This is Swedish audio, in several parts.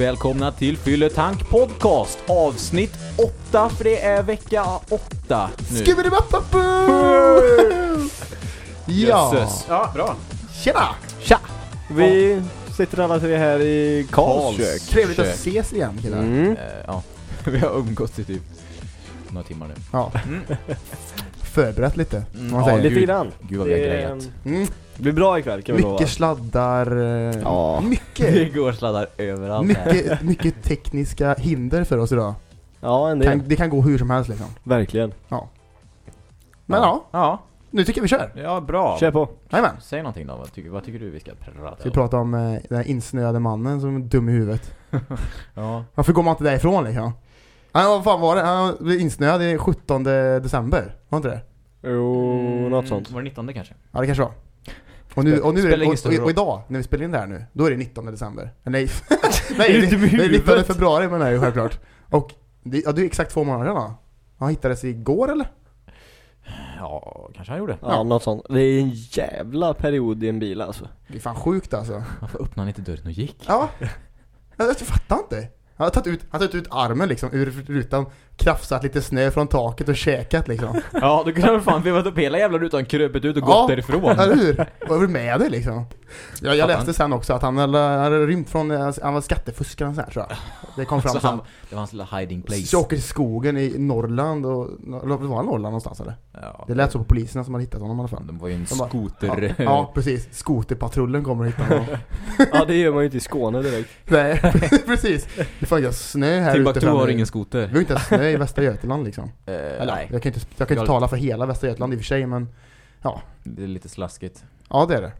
Och välkomna till Fylletank Podcast avsnitt 8 för det är vecka 8 nu. Ja, Jösses. Ja, bra. tjena! Tja! Vi sitter alla tre här i Karls kök. Trevligt att Kök. ses igen killar. Mm. Eh, ja, vi har umgåtts i typ några timmar nu. Ja. Förberett lite, Mm, om man ja, säger. Lite grann. Gud vad vi har Det, grejat. Mm. Det blir bra ikväll kan vi lova. Mycket sladdar, eh, Ja. Det mycket, går sladdar överallt här. mycket, mycket tekniska hinder för oss idag. Ja, en del. Kan, det kan gå hur som helst liksom. Verkligen. Men ja, Ja, nu tycker jag vi kör. ja bra. Kör på. Jajamän. Säg någonting då, vad tycker, vad tycker du vi ska prata Ska vi om? prata om eh, den här insnöade mannen som är dum i huvudet. Ja, Varför går man inte därifrån liksom? Han, vad fan var det? Han blev insnöad i 17 december, var inte det? Jo, Mm, något sånt. Var det 19 kanske? Ja det kanske var. Och nu, och nu är och, och, idag, när vi spelar in det här nu, då är det 19 december. Nej, nej det, det är 19 huvudet? februari menar jag ju självklart. Och det, ja, det är exakt två månader sedan va? Han hittades igår eller? Ja, kanske han gjorde. Ja, Ja. något sånt. Det är en jävla period i en bil alltså. Det är fan sjukt alltså. Varför öppnade han inte dörren och gick? Ja, jag, jag fattar inte. Han har tagit ut, han har tagit ut armen liksom ur rutan, krafsat lite snö från taket och käkat liksom. Ja, då kunde han fan vevat upp hela jävla rutan, krupit ut och gått Ja, därifrån. Eller hur? Och över med det liksom. Jag, jag läste sen också att han hade, hade rymt från, han var skattefuskare och så här tror jag. Det kom fram Så sen. han, det var hans lilla hiding place. Så åker till skogen i Norrland och, var han Norrland någonstans eller? Ja, Det lät så på poliserna som hade hittat honom i alla fall. De var ju en De bara- skoter... Ja, ja precis. Skoterpatrullen kommer och hittar honom. Ja, det gör man ju inte i Skåne direkt. Nej, precis. Det får inte snö här Timbuktu ute har ingen Vi skoter. har inte ens snö i Västra Götaland liksom. Eh, Eller, nej, jag kan inte, jag kan Jag- inte tala för hela Västra Götaland i och för sig men det är lite slaskigt. ja det är det.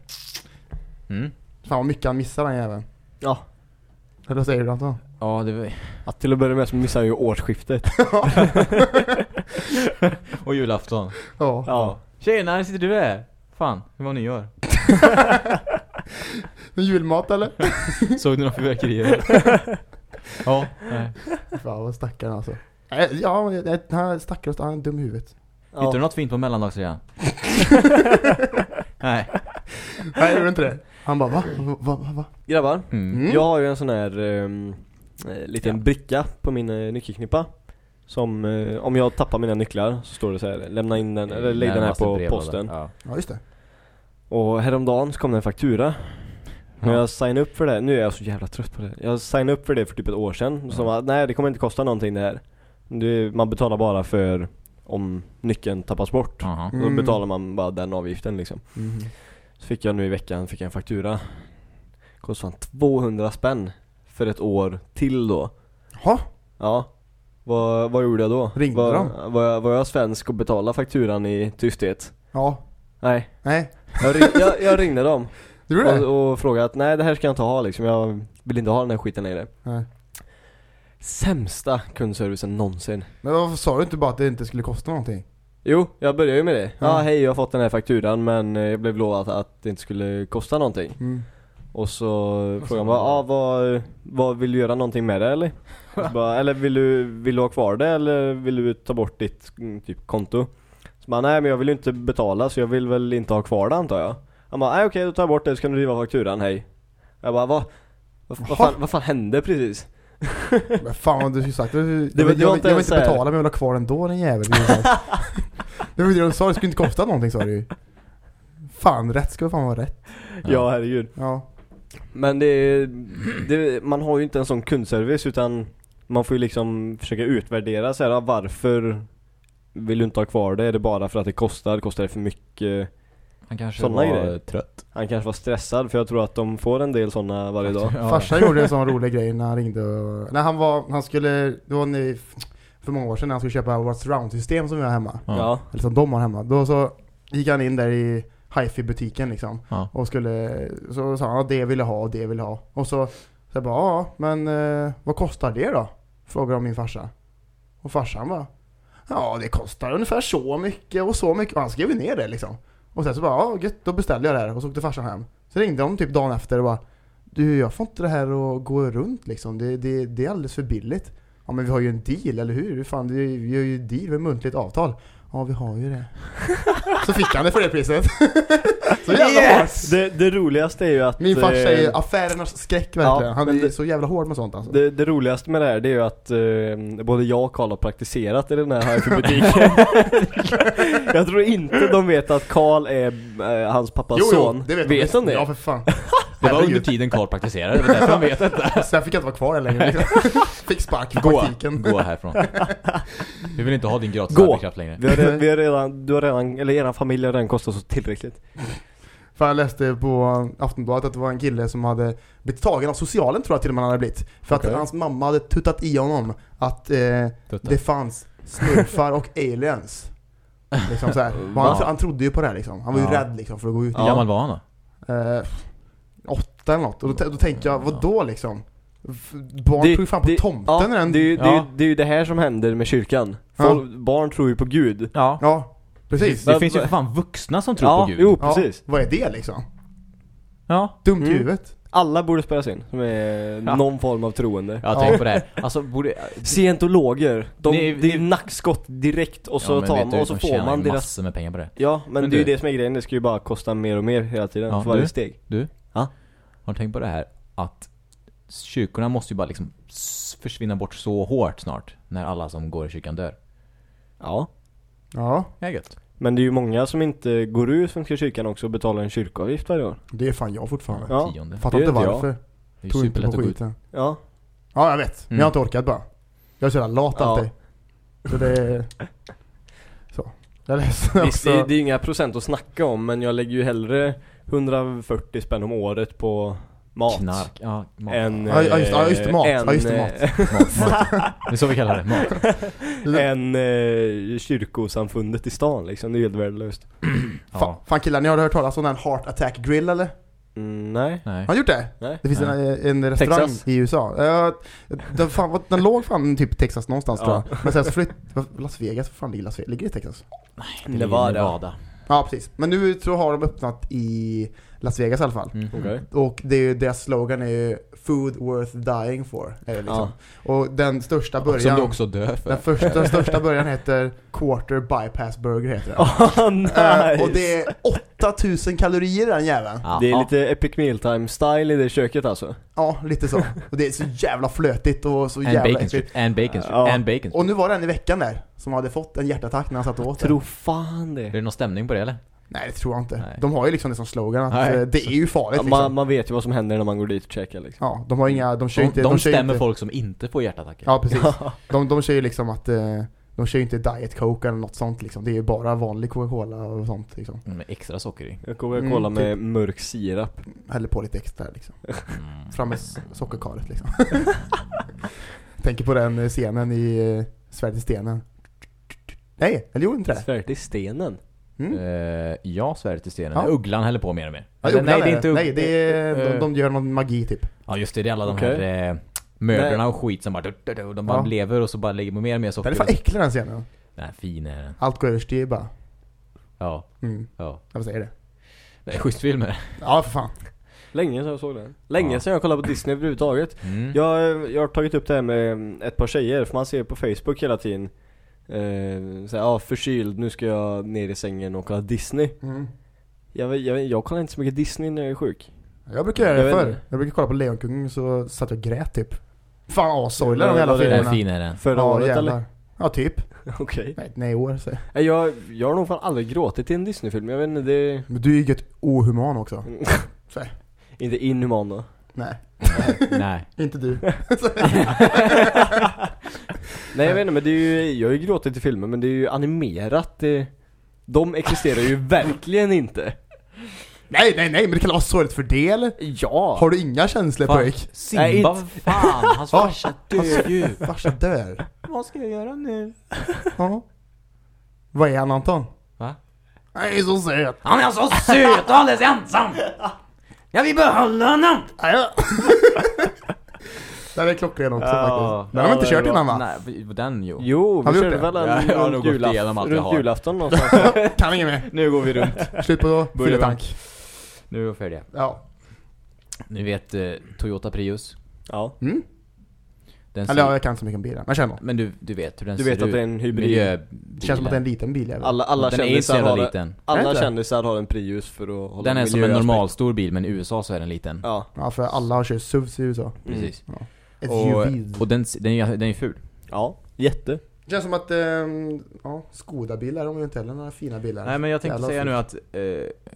Mm. Fan vad mycket han missar den jäveln. Ja. Eller vad säger du Anton? Ja, det var... Att till att börja med så missar jag ju årsskiftet. Och julafton. Ja. Ja. Tjena, här sitter du här. Fan, hur var nyår? Julmat eller? Såg du några fyrverkerier? ja, nej. Fan vad stackaren alltså. Ja, den här stackaren, han är dum i huvudet. Hittade du något fint på mellandagsrean? nej. Nej, gjorde inte det? Han bara va? Va? Va? va? Grabbar, Mm. Mm. jag har ju en sån här eh, liten bricka på min eh, nyckelknippa. Som, eh, om jag tappar mina nycklar så står det så här, lämna in den, eller lägg den här på posten. Ja. Ja just det. Och häromdagen så kom det en faktura Men Ja. jag signade upp för det, nu är jag så jävla trött på det Jag signade upp för det för typ ett år sedan Som Ja. att, nej det kommer inte kosta någonting det här det, Man betalar bara för om nyckeln tappas bort Jaha. Mm. Då betalar man bara den avgiften liksom Mhm. Så fick jag nu i veckan, fick jag en faktura Kostade fan 200 spänn För ett år till då Jaha, Ja Vad, vad gjorde jag då? Ringde var, de? Var jag, var jag svensk och betalade fakturan i tysthet? ja. Nej Nej, Jag, ring, jag, jag ringde dem du gjorde det? och, och frågade att nej det här ska jag inte ha liksom, jag vill inte ha den här skiten längre Nej. Sämsta kundservicen någonsin Men varför sa du inte bara att det inte skulle kosta någonting? Jo, jag började ju med det. Ja, Mm. hej jag har fått den här fakturan men eh, jag blev lovad att det inte skulle kosta någonting Mm. Och så frågade han bara, ah, vad, vad vill du göra någonting med det eller? Bara, eller vill du, vill du ha kvar det eller vill du ta bort ditt mm, typ konto? Så bara, nej men jag vill ju inte betala så jag vill väl inte ha kvar det antar jag Han bara, nej okej då tar jag bort det så kan du riva fakturan, hej Jag bara, vad? Vad, vad, fan, vad fan hände precis? Men fan vad du skulle sagt. Det var- jag, jag, inte jag vill inte betala men jag vill ha kvar den då den jäveln. Det var sagt. Det du sa, det skulle inte kosta någonting sa du ju. Fan, rätt ska fan vara rätt. Ja, herregud Ja. Men det, det, man har ju inte en sån kundservice utan man får ju liksom försöka utvärdera så här, varför vill du inte ha kvar det? Är det bara för att det kostar? Kostar det för mycket? Han kanske Såna var grejer. trött. Han kanske var stressad för jag tror att de får en del sådana varje dag. Ja. Farsan gjorde en sån rolig grej när han ringde och, när han var, han skulle, det var ni, för många år sedan när han skulle köpa vårt surround-system som vi har hemma. Ja. Eller som de har hemma. Då så gick han in där i hifi butiken liksom. Ja. Och skulle, så sa han att det vill jag ha och det vill jag ha. Och så, så jag bara, ja men eh, vad kostar det då? Frågade de min farsa. Och farsan bara, ja det kostar ungefär så mycket och så mycket. Och han skrev ner det liksom. Och sen så bara, ja gött, då beställde jag det här. Och så åkte farsan hem. Så ringde de typ dagen efter och bara, du jag får inte det här att gå runt liksom. Det, det, det är alldeles för billigt. Ja men vi har ju en deal, eller hur? Fan, vi har ju en deal, vi har muntligt avtal. Ja vi har ju det. Så fick han det för det priset. Så jävla hårt. Det, det roligaste är ju att Min farsa är eh, affärernas skräck verkligen. Ja, Han är det- så jävla hård med sånt alltså. det, det roligaste med det här det är ju att eh, både jag och Karl har praktiserat i den här hifi-butiken Jag tror inte de vet att Karl är eh, hans pappas jo, jo, son det vet, Vet de det? Ja för fan. Det var under tiden Karl praktiserade, det var därför han vet detta. Sen fick jag inte vara kvar där längre. Fick spark i Gå, praktiken. gå härifrån. Vi vill inte ha din gratis Gå. arbetskraft längre. Vi har, re- vi har redan, du har redan, eller eran familj har redan kostat så tillräckligt För jag läste på Aftonbladet att det var en kille som hade blivit tagen av socialen tror jag till och med han hade blivit. För Okej. att hans mamma hade tuttat i honom att eh, det fanns smurfar och aliens. Liksom så han, han trodde ju på det här liksom. Han var ju Ja. rädd liksom för att gå ut. Hur gammal var han då? Eh, åtta eller något. Och då, då tänkte jag, vad då liksom? Barn Det- tror ju fan på det- tomten Ja, eller en... det, är ju, det, är Ja. ju, det är ju det här som händer med kyrkan Folk, Barn tror ju på Gud Ja. Ja, precis. Det Va- finns ju för fan vuxna som tror Ja, på Gud. jo Ja, precis vad är det liksom? Ja. Dumt Mm. huvudet. Alla borde spelas in, som är Ja. någon form av troende Jag Ja. tänkt på det här. Alltså, borde... Scientologer, de, Ni- det är ni- nackskott direkt och så Ja, tar man, du, och så får man deras massor med pengar på det. Ja, men, Men det är ju du- det som är grejen, det ska ju bara kosta mer och mer hela tiden Ja, för varje du? steg Du? Ja? Har du tänkt på det här att kyrkorna måste ju bara liksom försvinna bort så hårt snart när alla som går i kyrkan dör? Ja Ja, Ja, gött. Men det är ju många som inte går ur Svenska kyrkan också och betalar en kyrkoavgift varje år det är fan jag fortfarande. Ja. Tionde. Fattar det inte vet jag. varför. Det är Tror ju inte superlätt på att gå ut. skiten. Ja Ja, jag vet. Men Mm. jag har inte orkat bara. Jag är så jävla lat Ja. alltid. Så det är... Så. Jag läste Visst, också... det, det är inga procent att snacka om men jag lägger ju hellre 140 spänn om året på mat Knark. Ja, mat. Än, Ja, ja, just- ja, just det, mat. än, Ja, just det, mat. mat, mat. Det är så vi kallar det. Mat. än eh, kyrkosamfundet i stan liksom, det är helt värdelöst Fan, Ja. fan killar, ni har hört talas om den Heart Attack Grill eller? mm, Nej, Nej. Har gjort det? nej Det finns Nej. en, en restaurang Texas. i USA. Ja, den, fan, den låg fan typ Texas någonstans Ja. tror jag. Men sen så flytt... Las Vegas, vad fan ligger Las Vegas? Ligger det i Texas? Det ligger i Nevada. Nevada. Ja precis. Men nu så har de öppnat i Las Vegas i alla fall. Mm. Okej Och det är ju, deras slogan är ju 'Food worth dying for' är det liksom. Ja. Och den största Som du början... också dör för. Den, första, den största början heter Quarter Bypass Burger heter den. Oh, nice. Eh, och det är 8000 kalorier i den jäveln. Ja. Ja. Det är Ja. lite Epic Mealtime style i det köket alltså lite så. Och det är så jävla flötigt och så And jävla bacon strip. And bacon strip. Ja. And bacon strip. Och nu var det en i veckan där som hade fått en hjärtattack när han satt och åt det. Tro fan Är det det någon stämning på det eller? Nej det tror jag inte. Nej. De har ju liksom det som slogan att Nej. eh, det är ju farligt liksom. man, man vet ju vad som händer när man går dit och käkar liksom Ja, de har inga, de kör De, inte, de, kör stämmer inte, folk som inte får hjärtattacker. Ja precis. De, de kör ju liksom att, eh, de kör ju inte Diet Coke eller något sånt liksom. Det är ju bara vanlig Coca-Cola och sånt liksom. Mm, Med extra socker i. Kolla Mm, med mörk sirap Häller på lite extra liksom. Mm. Fram med sockerkaret liksom. Tänker på den eh, scenen i Svärdet i stenen. Nej, eller gjorde inte det? Svärd i stenen Mm. Eh, ja, svärdet i stenen. Ja. Ugglan häller på mer och mer. Ja, Eller, ugglan nej, det är inte ugg- Nej, det är, de, eh, de gör någon magi typ. Ja, just det. Det är alla de Okej. här eh, mödrarna och skit som bara... du- De bara Ja. lever och så bara lägger på mer och mer socker. är fan äcklig den scenen. Är fin är den. Allt går överstyr bara. Ja, Mm, ja. jag säger det. Det är schysst film är det. Ja, för fan. Länge sedan jag såg den Länge Ja. sedan jag kollade på Disney överhuvudtaget Mm. jag, jag har tagit upp det här med ett par tjejer, för man ser på Facebook hela tiden eh, såhär, ja förkyld, nu ska jag ner i sängen och kolla Disney Mm. jag, jag, jag kollar inte så mycket Disney när jag är sjuk Jag brukar göra Jag det vet förr. inte. Jag brukar kolla på Lejonkungen så satt jag och grät typ. Fan assorgliga de jävla Den är filmerna. fin är den. Förra ja, året jävlar. eller? Ja, typ. Okej Nej, nej år så. Nej, jag, jag har nog fan aldrig gråtit i en Disney-film, jag vet inte, det Men du är ju gött ohuman också. Så. Inte inhuman då Nej, Nej. inte du. Nej jag vet inte men det är ju, jag har ju gråtit i filmer men det är ju animerat det, De existerar ju verkligen inte nej, nej, nej, men det kan vara sorgligt för det eller? Ja! Har du inga känslor Fan, pojk? Nej, Simba, inte- vad fan. Hans farsa dör ju. Farsa dör. Vad ska jag göra nu? Ja. Vad är han Anton? Va? Han är så söt. Han är så söt och alldeles ensam. Jag vill behålla honom. Ja, ja. Den är klockren också Ja, faktiskt. Den har vi ja, inte kört innan va? Nej, den jo. Jo, Har vi vi körde väl det? en Ja, jag har nog runt, gått igenom allt jag runt har. julafton någonstans Kan ingen mer. Nu går vi runt. Slut på Börjar fylletank. Nu är vi färdiga. Ja. Ni vet eh, Toyota Prius. Ja, Mm. Den Eller ja, jag kan inte så mycket om bilar. Men känner men du, du vet hur den Du ser vet ut. att det är en hybrid. Miljöbilen. Det känns som att det är en liten bil jävel. Alla, alla den är inte så kändisar har en, liten. Alla kändisar har en Prius för att hålla Den är som en normalstor bil, men i USA så är den liten. Ja. Ja, för alla har kört SUVs i USA. Precis. Ett Och, SUV. och den, den, är, den är ful. Ja, jätte. Det känns som att, ehm, ja, Skoda-bilar, de har ju inte heller några fina bilar. Nej men jag tänkte Jävla säga fult. nu att eh,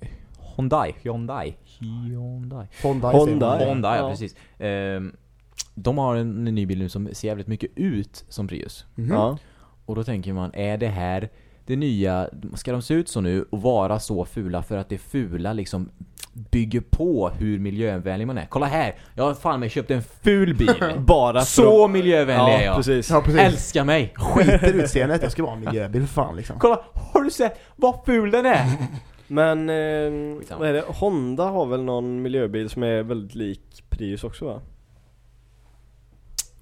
Hyundai, Hyundai, Hyundai. Hyundai. Hyundai. säger man. Honda, ja, Ja. precis. Ehm, de har en, ny bil nu som ser jävligt mycket ut som Prius. Mhm. Ja. Och då tänker man, är det här det nya, ska de se ut så nu och vara så fula för att det fula liksom bygger på hur miljövänlig man är? Kolla här, jag har fan mig köpt en ful bil. Bara så att- miljövänlig är Ja, jag. precis. Ja, precis. Älskar mig. Skiter i utseendet, jag ska vara en miljöbil för fan liksom. Kolla, har du sett vad ful den är? Men, eh, vad är det? Honda har väl någon miljöbil som är väldigt lik Prius också va?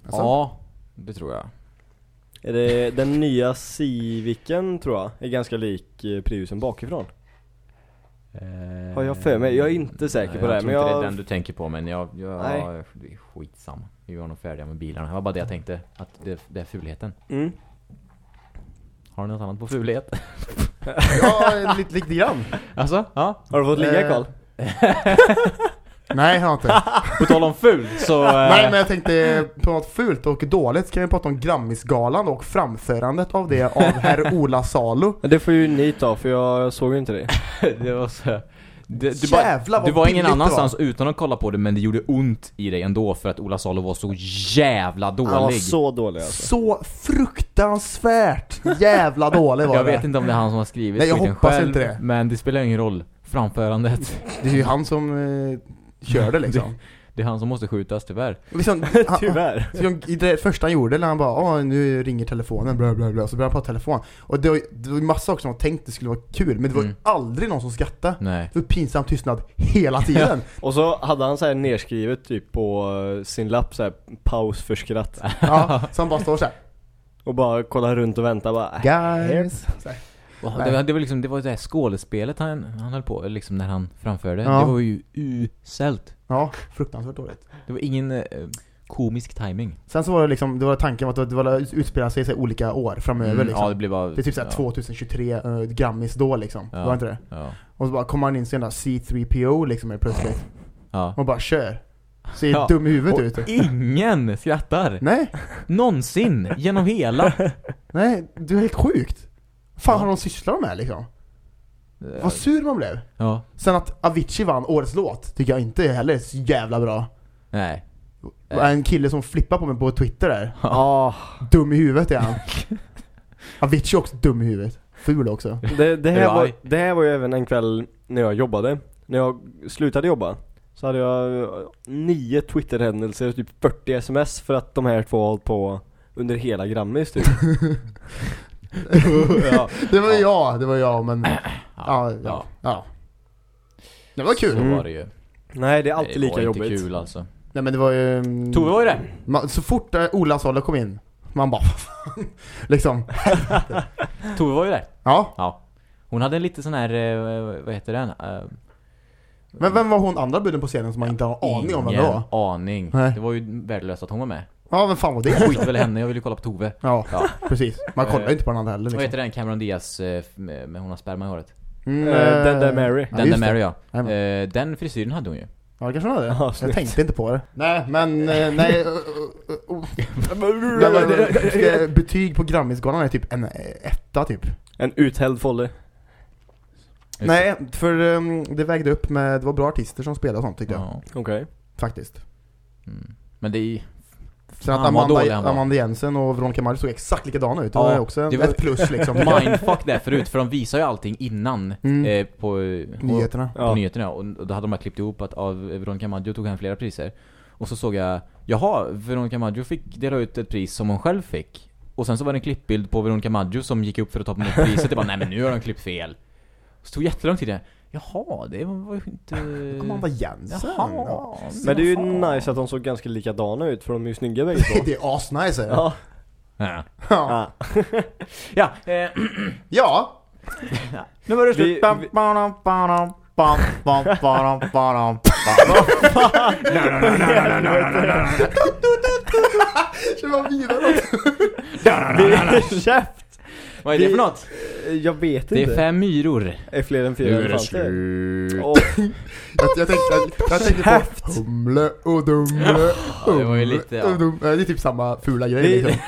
Alltså? Ja, det tror jag. Är det den nya Civicen tror jag, är ganska lik eh, Priusen bakifrån. Har jag för mig? Jag är inte säker på det, Jag tror men inte jag- det är den du tänker på, men jag... jag Nej. det är skitsamma. Vi var nog färdiga med bilarna. Det var bara det jag tänkte, att det, det är fulheten. Mm. Har du något annat på fulhet? Ja, lite, lite grann. alltså? Ja? Har du fått ligga Eh, Karl? Nej, jag har inte. På tal om ful, så... eh, Nej, men jag tänkte på något fult och dåligt ska vi prata om Grammisgalan och framförandet av det av herr Ola Salo. Det får ju ni ta för jag såg ju inte det. det var så... Det, du, Jävlar vad du var ingen det var. annanstans utan att kolla på det, men det gjorde ont i dig ändå för att Ola Salo var så jävla dålig. Han var så dålig alltså. Så fruktansvärt jävla dålig var jag det. vet inte om det är han som har skrivit Nej, jag hoppas själv, inte det. men det spelar ingen roll. Framförandet. Det är ju han som eh, kör det liksom. Det är han som måste skjutas tyvärr. liksom han, Tyvärr. Så I det första han gjorde, när han bara Åh, nu ringer telefonen, bla bla bla, så började han prata telefon. Och det var, det var massa saker som jag tänkte skulle vara kul, men det var Mm. aldrig någon som skrattade. Nej. Det var pinsam tystnad hela tiden. Och så hade han så här nerskrivet typ på eh, sin lapp så här paus för skratt. Ja, så han bara står såhär Och bara kollar runt och väntar bara. äh, Guys. Så här. Det, var- det var liksom, det var det här skådespelet han, han höll på liksom när han framförde. Ja. Det var ju uselt. Ja, fruktansvärt dåligt. Det var ingen eh, komisk timing. Sen så var det liksom, det var tanken att det var utspela sig i olika år framöver Mm, liksom. Ja, det blev bara... Det är typ såhär ja, 2023 uh, Grammis då liksom. Ja. Var inte det? Ja. Och så bara kommer han in sen där C3PO liksom helt plötsligt. ja. Och bara kör. Ser Ja. dum i huvudet Och ut. ingen skrattar! Nej, Någonsin! Genom hela! nej, du är helt sjukt. Fan Ja. har de sysslat med liksom? Vad sur man blev. Ja. Sen att Avicii vann årets låt tycker jag inte heller är så jävla bra. Nej. En kille som flippar på mig på Twitter där. Ja, Dum i huvudet är han. Avicii är också dum i huvudet. Ful också. det, det, Är här var, det här var ju även en kväll när jag jobbade. När jag slutade jobba. Så hade jag eh, nio Twitter-händelser och typ 40 sms för att de här två har hållit på under hela Grammis typ. ja. Det var ju jag, det var jag men... Ja, ja. ja. ja. Det var kul. Så Mm. var det ju. Nej det är alltid det lika var jobbigt. inte kul alltså. Nej men det var ju... mm, Tove var ju det! man, Så fort eh, Ola Salo kom in, man bara liksom. Tove var ju det. Ja. Ja. Hon hade en lite sån här, eh, vad heter den? Eh, Men vem var hon andra buden på scenen som man inte har aning om vem det var? Aning. Nej. Det var ju värdelöst att hon var med. Ja, vem fan var det? Skit väl henne, jag ville ju kolla på Tove. Ja, Ja. precis. Man kollar ju inte på den andra heller Vad liksom. heter den Cameron Diaz eh, med, med hon har sperma i håret? Mm, Eh, den där Mary. Ja, den där. Mary ja. Eh, den frisyren hade hon ju. Ja, kanske hon hade. Ja, jag snyggt. tänkte inte på det. Nej, men eh, nej. men, Betyg på Grammisgalan är typ en eh, etta typ. En uthälld folle. Nej, för um, det vägde upp med, det var bra artister som spelade och sånt tyckte jag. Ja. Okej. Faktiskt. Mm. Men det är Sen att dålig Amanda. Amanda Jensen och Veronica Maggio såg exakt likadana ut. Det Ja, var också det var- ett plus liksom. mindfuck där förut, för de visar ju allting innan Mm. eh, på, Nyheterna. på Ja. nyheterna och då hade de klippt ihop att av Veronica Maggio tog hem flera priser. Och så såg jag, jaha, Veronica Maggio fick dela ut ett pris som hon själv fick. Och sen så var det en klippbild på Veronica Maggio som gick upp för att ta emot priset. Det bara, nej men nu har de klippt fel. Så tog jättelång tid. Jaha, det var ju inte... Amanda Jensen. Jaha. Ja. Men det är ju nice att de såg ganska likadana ut för de är ju snygga bägge två. Det är asnice är det. Ja. Ja. Ja. ja. Ja, eh, ja. nu var det Vi- slut. Bam, vi- bam, bam, bam, bam, bam, bam, bam, bam. Kör bara vidare. Käft! Vad är det för något? Jag vet Det inte. är fem myror. är fler än fyra elefanter. Åh, Jag, jag tänkte, jag tänkte på humle och dumle. det var ju lite, ja. och Det är typ samma fula grej Vi- liksom.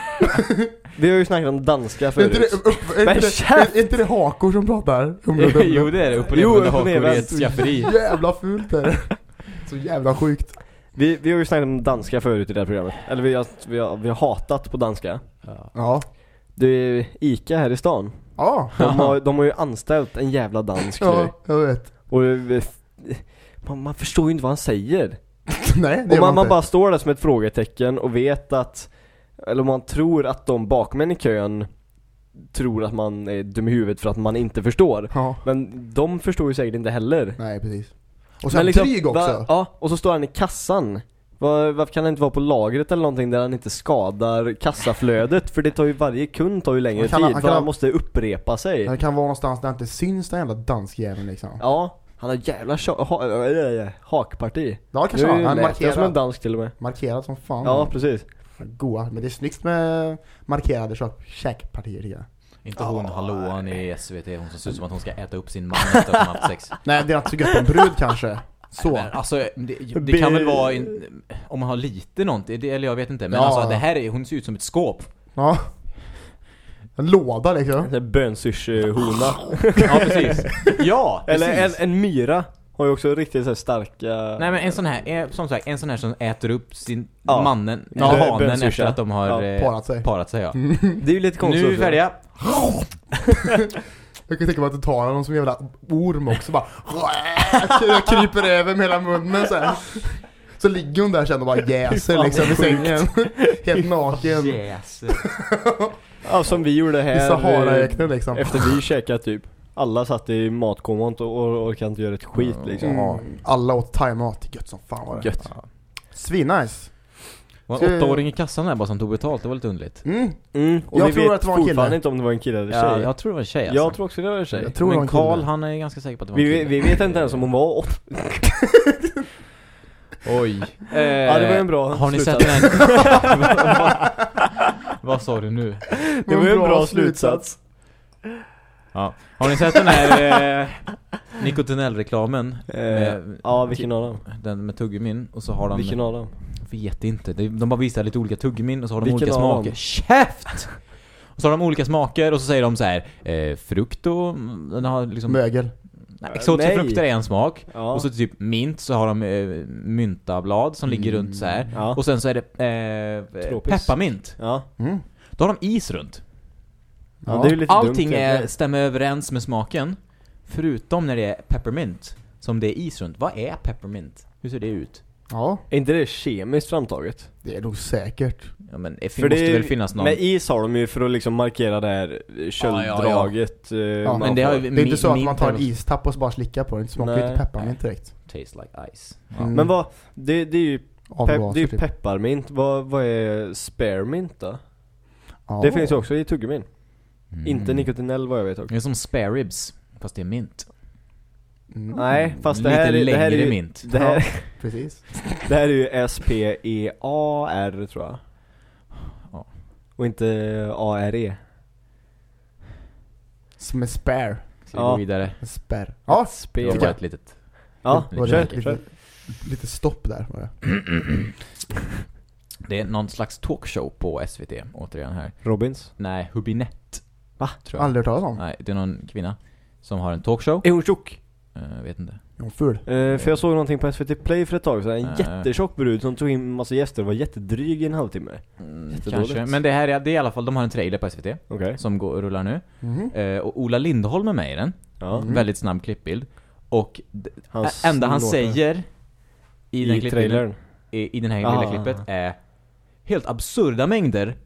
vi har ju snackat om danska Är inte, förut. det, upp, är, Men inte det, käft! är inte det hakor som pratar? Humle och dumle. jo det är det, upp och Jo, ner på upp och hakor ner, i ett Så skafferi. jävla fult är det. Så jävla sjukt. Vi, vi har ju snackat om danska förut i det här programmet. Eller vi har, vi har, vi har hatat på danska. Ja. Ja. Det är Ica här i stan. Ja. De har, de har ju anställt en jävla dansk nu. Ja, jag vet. Och eh, man, man förstår ju inte vad han säger. Nej, det Och gör man, man man inte. bara står där som ett frågetecken och vet att Eller man tror att de bakom en i kön Tror att man är dum i huvudet för att man inte förstår Ja. Men de förstår ju säkert inte heller Nej, precis. Och sen Men liksom, dryg också. Va, ja, och så står han i kassan Var, Varför kan han inte vara på lagret eller någonting där han inte skadar kassaflödet? För det tar ju, varje kund tar ju längre Han kan- tid han för kan- han måste upprepa sig Den kan vara någonstans där det inte syns den jävla danskjäveln liksom. Ja, han har jävla ha, äh, hakparti Ja, kanske Nu han. Han jag som en markerar, dansk till och med markerat som fan. Ja, precis Goa. Men det är snyggt med markerade käk- käkpartier tycker jag. Inte hon hallåan i SVT, hon som ser ut som att hon ska äta upp sin man efter att de har haft sex. Nej, det är inte så gött på en brud kanske. Så. Men, alltså, det, det kan väl vara in, om man har lite någonting, det, eller jag vet inte. Men Ja. alltså det här är, hon ser ut som ett skåp. Ja. En låda liksom. En bönsyrsehona Ja precis. Ja, Eller en, precis. en myra har ju också riktigt så här starka Nej men en sån här, som sagt, en sån här som äter upp sin Ja. mannen, Ja, hanen efter att de har Ja, eh, parat sig. parat sig ja. Det är ju lite konstigt Nu är vi färdiga. Jag kan tänka mig att du tar någon som en jävla orm också bara kryper över med hela munnen så här. Så ligger hon där sen och bara jäser liksom i sängen. Helt naken. Yes. Ja, som vi gjorde I här eh, Saharaöknen liksom. Efter vi käkat typ Alla satt i matkommon och, och orkade inte göra ett skit liksom Mm. Alla åt thaimat. Gött som fan var det. Gött Svinnice. Var en åttaåring i kassan där bara som tog betalt, det var lite underligt. Mm. mm, Och Jag vi tror vet att det var en kille. fortfarande inte om det var en kille eller tjej Ja, jag tror det var en tjej alltså. Jag tror också det var en tjej Jag tror det var Men en kille. Karl han är ganska säker på att det var en vi, kille. vi vet inte ens om hon var åt Oj. Eh, Ja, det var en bra Har ni slutsats. sett den här? Vad sa du nu? Det var ju en bra slutsats Ja. Har ni sett den här eh, Nicotinell-reklamen? eh, Ja, vilken av dem? Den med tuggummin och så har de Vilken av dem? Vet inte, De- bara visar lite olika tuggummin och så har de Vilken olika smaker? Käft! Och så har de olika smaker och så säger de så här eh, Frukt och mm, den har liksom Mögel. nej, Exotiska Nej. frukter är en smak Ja, Och så typ mint så har de eh, myntablad som ligger runt så här ja. Och sen så är det eh, pepparmint ja. Mm. Då har de is runt ja, det är Allting dumt är, stämmer överens med smaken Förutom när det är peppermint Som det är is runt. Vad är peppermint? Hur ser det ut? Ja, Är inte det kemiskt framtaget? det är nog säkert. Ja men det För måste det väl finnas någon Med is har de ju för att liksom markera det här eh, kölddraget eh, Ja, man Men det har Det är inte så att man tar en istapp och bara slickar på den. Det smakar inte pepparmint direkt. Taste like ice Mm. Men vad, det, det är ju, pep, det är ju typ. pepparmint, vad, vad är spearmint då? Ja. Det finns ju också i tuggummin Mm. Inte nikotinell vad jag vet också Det är som spare ribs Fast det är mint Mm. Nej, fast det Lite här, är- det här är längre ju, mint det här, Ja. Precis. det här är ju S-P-E-A-R tror jag Ja. Och inte A-R-E Som en spare. Ska vi Ja. gå vidare? En spare. Ja, Det var Tycker bara jag. ett litet Ja, det var kör, lite, kör. lite, lite stopp där var det. Det är någon slags talkshow på SVT Återigen här Robins Nej, Hubinett Va? Tror jag Aldrig hört talas om. Nej, det är någon kvinna Som har en talkshow Är hon tjock? Uh, Vet inte hon ful? Eh, för jag såg någonting på SVT Play för ett tag sedan, en Äh. jättetjock brud som tog in massa gäster och var jättedryg i en halvtimme mm. Kanske, men det här är, det är i alla fall De har en trailer på SVT Okej Som går, rullar nu Mhm. Eh, Och Ola Lindholm är med i den Ja, Mm. Väldigt snabb klippbild Och d- Hans ä- enda han säger I, den i klippbilden trailern i, i den här Ah. lilla klippet är Helt absurda mängder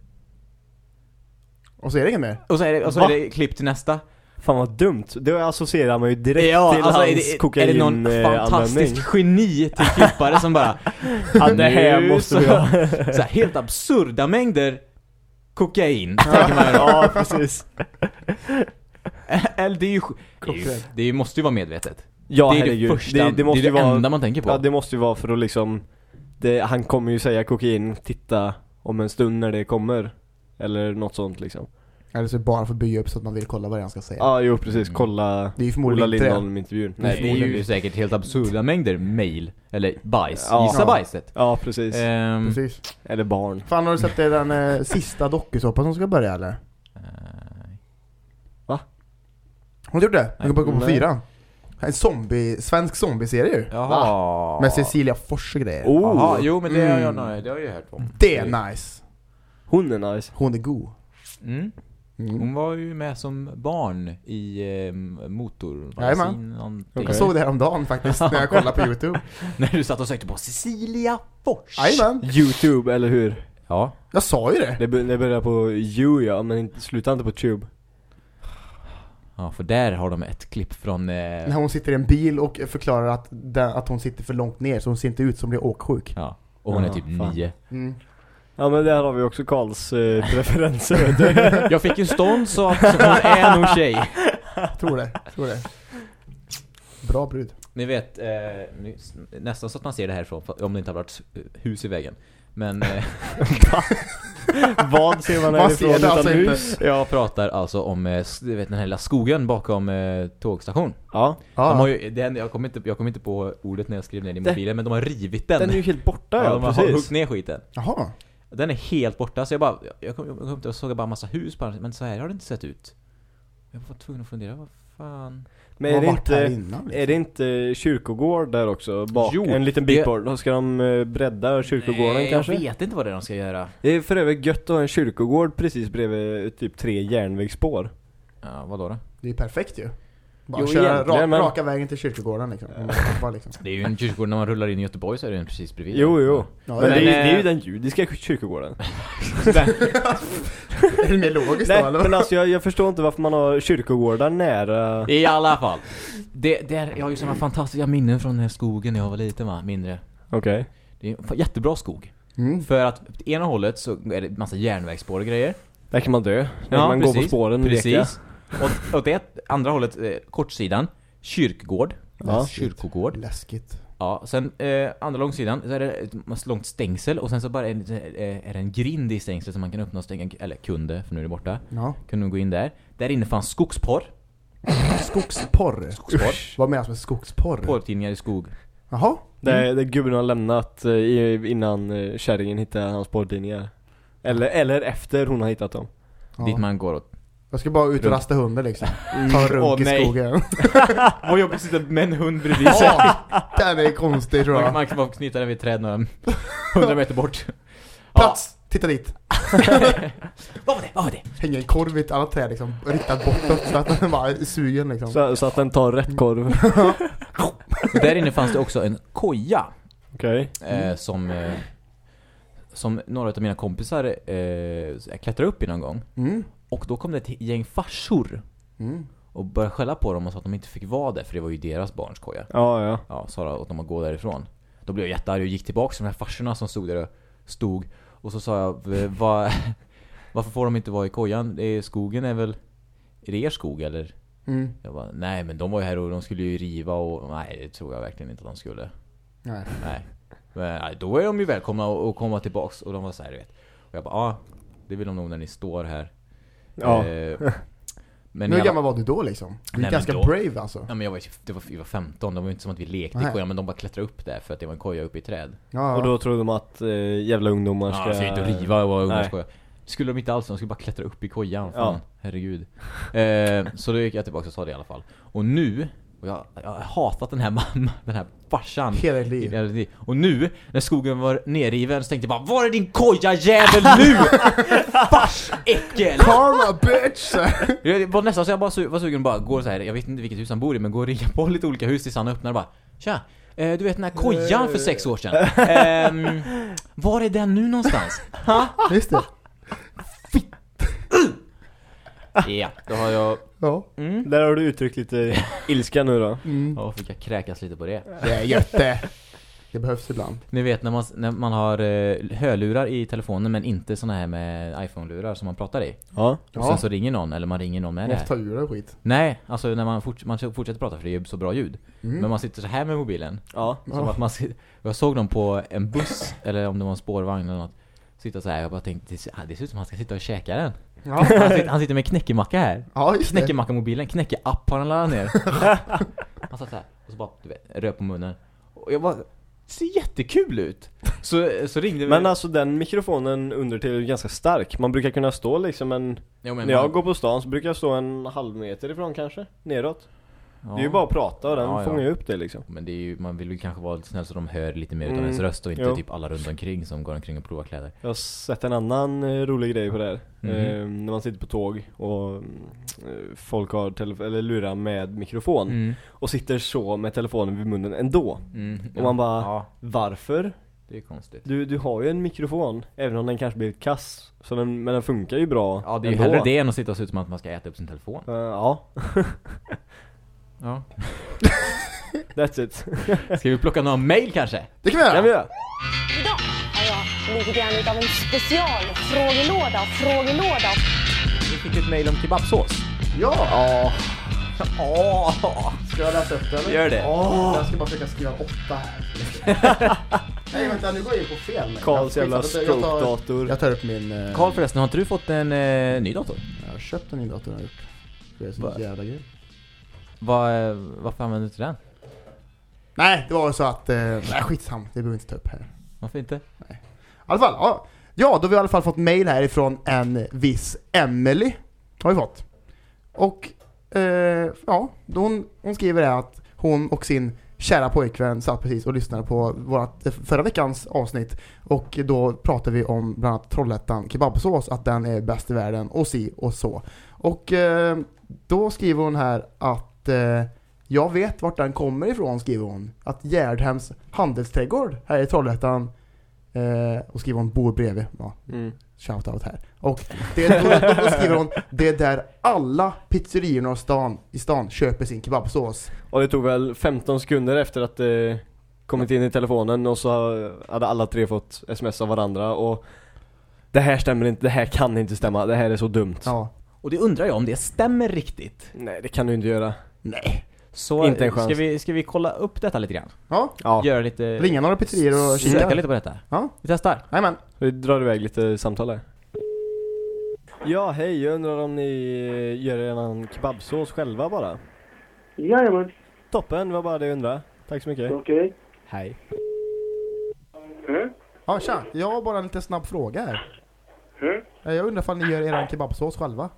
Och så är det inget mer? Och så är det, och så Va? är det klipp till nästa Fan vad dumt, det associerar man ju direkt Ja, till alltså hans är det, är kokain det någon fantastisk geni till klippare som bara Ja, det här måste vi ha. Så här, Helt absurda mängder kokain. Ja, precis. Eller det är ju, det, är ju, det måste ju vara medvetet. Ja Det är herregud, det första, det, det måste det, är ju det vara enda man tänker på. Ja det måste ju vara för att liksom det, Han kommer ju säga kokain, titta om en stund när det kommer. Eller något sånt liksom. Eller så bara för att bygga upp så att man vill kolla vad han ska säga. Ja, jo precis. Mm. Kolla Det är ju Ola. Lindholm-intervjun. Nej, det är ju säkert helt absurda mängder mail. Eller bajs. Ja. Gissa Ja. bajset. Ja, precis. Ehm, Precis. Eller barn. Fan har du sett det, den eh, sista dokusåpan som ska börja eller? eh, Har du gjort det? Den går på, på Nej. fyra. En zombie, svensk zombieserie ju. Jaha. Med Cecilia Fors och grejer. Oh, Jaha, jo men det har jag, Mm. det har jag ju hört om. Det är nice. hon är nice. Hon är god. Mm. Mm. Hon var ju med som barn i eh, Motor. Jajamän. någonting. Okej. Jag såg det häromdagen faktiskt när jag kollade på youtube. När du satt och sökte på Cecilia Fors. Jajamän. Youtube, eller hur? Ja. Jag sa ju det. Det, det börjar på you ja, men inte- sluta inte på tube. Ja, för där har de ett klipp från... Eh, När hon sitter i en bil och förklarar att, att hon sitter för långt ner så hon ser inte ut som blir åksjuk. ja. Och hon är Ja, typ fan. nio. Mm. Ja men där har vi också Karls eh, preferenser. Jag fick ju stånd så att hon är nog tjej. Tror det, tror det. Bra brud. Ni vet, eh, nästan så att man ser det härifrån om det inte har varit eh, hus i väggen. Men eh, Vad ser man Man härifrån ser utan alltså inte. hus? jag pratar alltså om eh, du vet, den här lilla skogen bakom eh, tågstation. Ja. Ja. De har ju, den, jag, kommer inte, jag kommer inte på ordet när jag skrev ner det i Det- mobilen, men de har rivit den. Den är ju helt borta ja, de har precis. huggit ner skiten. Jaha. Den är helt borta, så jag bara, jag kom, jag kom inte och såg bara massa hus på men så här har det inte sett ut. Jag var tvungen att fundera, vad fan? Men är det inte, innan, liksom. är det inte kyrkogård där också? Bak, Jo, en liten bit bort. Då ska de eh, bredda kyrkogården Nej, kanske? jag vet inte vad det är de ska göra. Det är för övrigt gött att ha en kyrkogård precis bredvid typ tre järnvägsspår. Ja, vadå då? Det är perfekt ju. Bara Jo, köra egentligen, ra- men- raka vägen till kyrkogården liksom. Liksom. Det är ju en kyrkogård, när man rullar in i Göteborg så är den precis bredvid. Jo, jo. Ja, Men, men det, är, det är ju eh, den judiska kyrkogården. är det mer logiskt då Nej, eller? men alltså jag, jag förstår inte varför man har kyrkogårdar nära... I alla fall. Det, det är, jag har ju sådana fantastiska minnen från den här skogen när jag var liten va, mindre. Okej. Det är en jättebra skog. Mm. För att på ena hållet så är det massa järnvägsspår och grejer. Där kan man dö. Där kan man gå på spåren och leka. Precis. Och åt det andra hållet, eh, kortsidan, kyrkogård. Ja. Kyrkogård. Läskigt. Ja, sen eh, andra långsidan så är det ett massa långt stängsel och sen så bara är det, eh, är det en grind i stängslet som man kan öppna och stänga, eller kunde, för nu är det borta. Ja. Kunde gå in där. Där inne fanns skogsporr. Skogsporr. Skogsporr. Vad menas med skogsporr? Porrtidningar i skog. Jaha. Där, där gubben har lämnat eh, innan eh, kärringen hittade hans porrtidningar. Eller, eller efter hon har hittat dem. Ja. Dit man går och... Jag ska bara ut och rasta hunden liksom. Ta en runk Åh, i nej. skogen. Vad jobbigt att sitta med en hund bredvid sig. Ja, den är konstig tror Man, jag. man kan bara knyta den vid ett träd några hundra meter bort. Plats! Titta dit. Vad var det? Vad var det? Hänger en korv i ett annat träd liksom. Riktat bortåt så att den bara är sugen liksom. Så, så att den tar rätt korv. Där inne fanns det också en koja. Okej. Eh, som... Eh, som några av mina kompisar eh, klättrade upp i någon gång. Mm. Och då kom det ett gäng farsor. Mm. Och började skälla på dem och sa att de inte fick vara där för det var ju deras barns koja. Ja, ja. Ja, sa åt dem att gå därifrån. Då blev jag jättearg och gick tillbaka till de här farsorna som stod där och stod. Och så sa jag, "V- vad, varför får de inte vara i kojan? Är, skogen är väl, är det er skog eller? Mm. Jag bara, nej men de var ju här och de skulle ju riva och, nej det tror jag verkligen inte att de skulle. Nej. Nej. Men nej, då är de ju välkomna att komma tillbaks och de var så här, du vet. Och jag bara, ja, det vill de nog när ni står här. Ja. Eh, men hur gammal var du då liksom? Du är ganska då- brave alltså. Ja men jag var, det var, vi var 15, det var inte som att vi lekte i kojan men de bara klättrade upp där för att det var en koja uppe i träd. Ja, Och då trodde de att eh, jävla ungdomar ska... Ja, ska inte riva och ungdomskoja. Skulle de inte alls, de skulle bara klättra upp i kojan. Fan, Ja. herregud. Eh, så då gick jag tillbaka och sa det i alla fall. Och nu, och jag, jag har hatat den här mamma, den här farsan. Hela ditt liv. hela liv. Och nu, när skogen var nerriven så tänkte jag bara Var är din koja jävel nu? Farsäckel! Karma bitch! Det var nästan så jag bara var sugen bara gå så här. jag vet inte vilket hus han bor i men gå och ringa på lite olika hus tills han öppnar och bara Tja, eh, du vet den här kojan för sex år sedan? Ehm, var är den nu någonstans? Just det. Ja, då har jag... Ja. Mm. Där har du uttryckt lite ilska nu då. Mm. Ja, fick jag kräkas lite på det. Det är gött det. Det behövs ibland. Ni vet när man, när man har eh, hörlurar i telefonen men inte såna här med iPhone-lurar som man pratar i. Ja. Och Ja. sen så ringer någon, eller man ringer någon med det Måste ta här. ur det skit. Nej, alltså när man, fort, man fortsätter prata för det är ju så bra ljud. Mm. Men man sitter så här med mobilen. Ja. Som att man, sit- jag såg dem på en buss, eller om det var en spårvagn eller något. Sitta så här, jag bara tänkte, det ser, ah, det ser ut som han ska sitta och käka den. Ja, Han sitter, han sitter med knäckemacka här. ja. Knäckemacka-mobilen, knäcke-app har han laddat ner. han satt så här, och så bara, du vet, röp på munnen. Och jag bara, det ser jättekul ut. Så, så ringde vi. Men alltså den mikrofonen under till är ganska stark. Man brukar kunna stå liksom en... Jo, men När jag man- går på stan så brukar jag stå en halv meter ifrån kanske, neråt. Ja. Det är ju bara att prata och den Ja, fångar ju upp det liksom. Men det är ju, man vill ju kanske vara lite snäll så de hör lite mer utav Mm, ens röst och inte jo. typ alla runt omkring som går omkring och provar kläder. Jag har sett en annan eh, rolig grej på det här. Mhm. Eh, när man sitter på tåg och mm, eh, folk har eller lurar med mikrofon. Mm. Och sitter så med telefonen vid munnen ändå. Mm. Och man bara- Varför? det är konstigt. Du, du har ju en mikrofon, även om den kanske blir kass. Så den, men den funkar ju bra Ja, det är ju ändå. hellre det än att sitta och se ut som att man ska äta upp sin telefon. Eh, ja, Ja. that's it. Ska vi plocka några mail kanske? Det kan vi göra. kan vi göra. Idag har jag lite grann utav en specialfrågelåda, frågelåda. Vi fick ett mail om kebabsås. Ja! Ja. Ska jag läsa upp det eller? Gör det. Åh, jag ska bara försöka skriva åtta här. Nej vänta, nu går jag in på fel. Karls Jag- jävla stroke-dator. Jag tar upp min... eh, Karl förresten, har inte du fått en eh, ny dator? Jag har köpt en ny dator har jag gjort. Det är så jävla grej. Vad, varför använder du inte den? Nej, det var så att... Eh, nej, skitsam. Det behöver vi inte ta upp här. Varför inte? I alla fall, ja. Ja, då har vi i alla fall fått mail här ifrån en viss Emily Har vi fått. Och, eh, ja, då hon, hon skriver det att hon och sin kära pojkvän satt precis och lyssnade på vårat, eh, förra veckans avsnitt. Och då pratade vi om bland annat Trollhättan kebabsås, att den är bäst i världen och si och så. Och eh, då skriver hon här att eh, jag vet vart den kommer ifrån, skriver hon. Att Gärdhems handelsträdgård här i Trollhättan Eh, och skriver hon bor bredvid. Ja, Mm. shoutout här. Och det, då, då skriver hon det är där alla pizzeriorna i stan, i stan köper sin kebabsås. Och det tog väl 15 sekunder efter att det kommit in i telefonen och så hade alla tre fått sms av varandra och Det här stämmer inte, det här kan inte stämma, det här är så dumt. Ja. Och det undrar jag om det stämmer riktigt. Nej det kan du inte göra. Nej. Så Inte en chans. Ska, vi, ska vi kolla upp detta lite grann? Ja. Ja, Göra lite... Ringa några pizzerior och Kika kika. lite på detta. Ja. Vi testar. Jajamän. vi drar iväg lite samtal här. Ja, hej, jag undrar om ni gör en kebabsås själva bara? Jajamän, Toppen, det var bara det jag undrade. Tack så mycket. okej. Hej. Mm. Ja, tja. Jag har bara en liten snabb fråga här. Mm. Eh, Jag undrar om ni gör er kebabsås själva?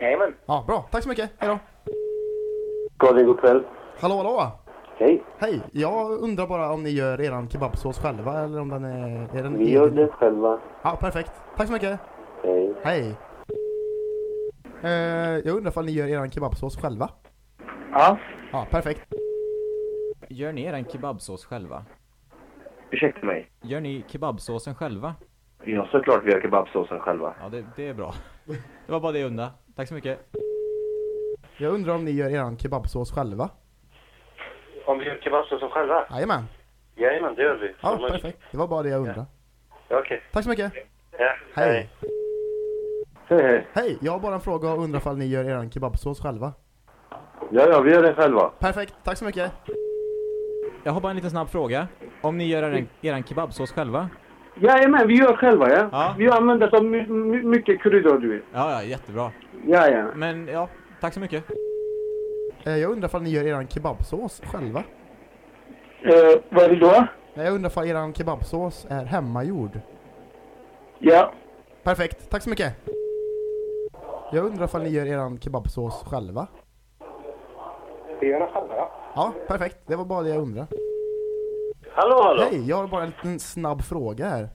Jajamän. Ja, bra. Tack så mycket. Hejdå. Karin, god kväll. Hallå, hallå. Hej. Hej. Jag undrar bara om ni gör er kebabsås själva eller om den är... är den Vi gör det själva. Ja, perfekt. Tack så mycket. Hej. Hej. Eh, jag undrar om ni gör er kebabsås själva? Ja, Ja, perfekt. Gör ni er kebabsås själva? ursäkta mig. Gör ni kebabsåsen själva? Ja, såklart vi gör kebabsåsen själva. Ja, det, det är bra. Det var bara det jag undrade. Tack så mycket. Jag undrar om ni gör er kebabsås själva? Om vi gör kebabsåsen själva? Jajamän. Jajamän, det gör vi. Ja, perfekt. Det var bara det jag undrade. Ja, Okej. Tack så mycket. Ja, Hej. Hej, hej. Hej, jag har bara en fråga och undrar om ni gör er kebabsås själva? Ja, ja, vi gör det själva. Perfekt. Tack så mycket. Jag har bara en liten snabb fråga. Om ni gör er, er kebabsås själva? Jajamän, vi gör själva, ja. Ja. Vi använder så my my mycket kryddor, du vet. Ja, ja, jättebra. Ja, ja. Men ja, tack så mycket. Eh, jag undrar om ni gör er kebabsås själva? Uh, vad är det då? Nej, Jag undrar om er kebabsås är hemmagjord? Ja. Perfekt. Tack så mycket. Jag undrar om ni gör er kebabsås själva? Vi gör det själva, ja. Ja, perfekt. Det var bara det jag undrar. Hallå, hallå. Hej, jag har bara en liten snabb fråga här.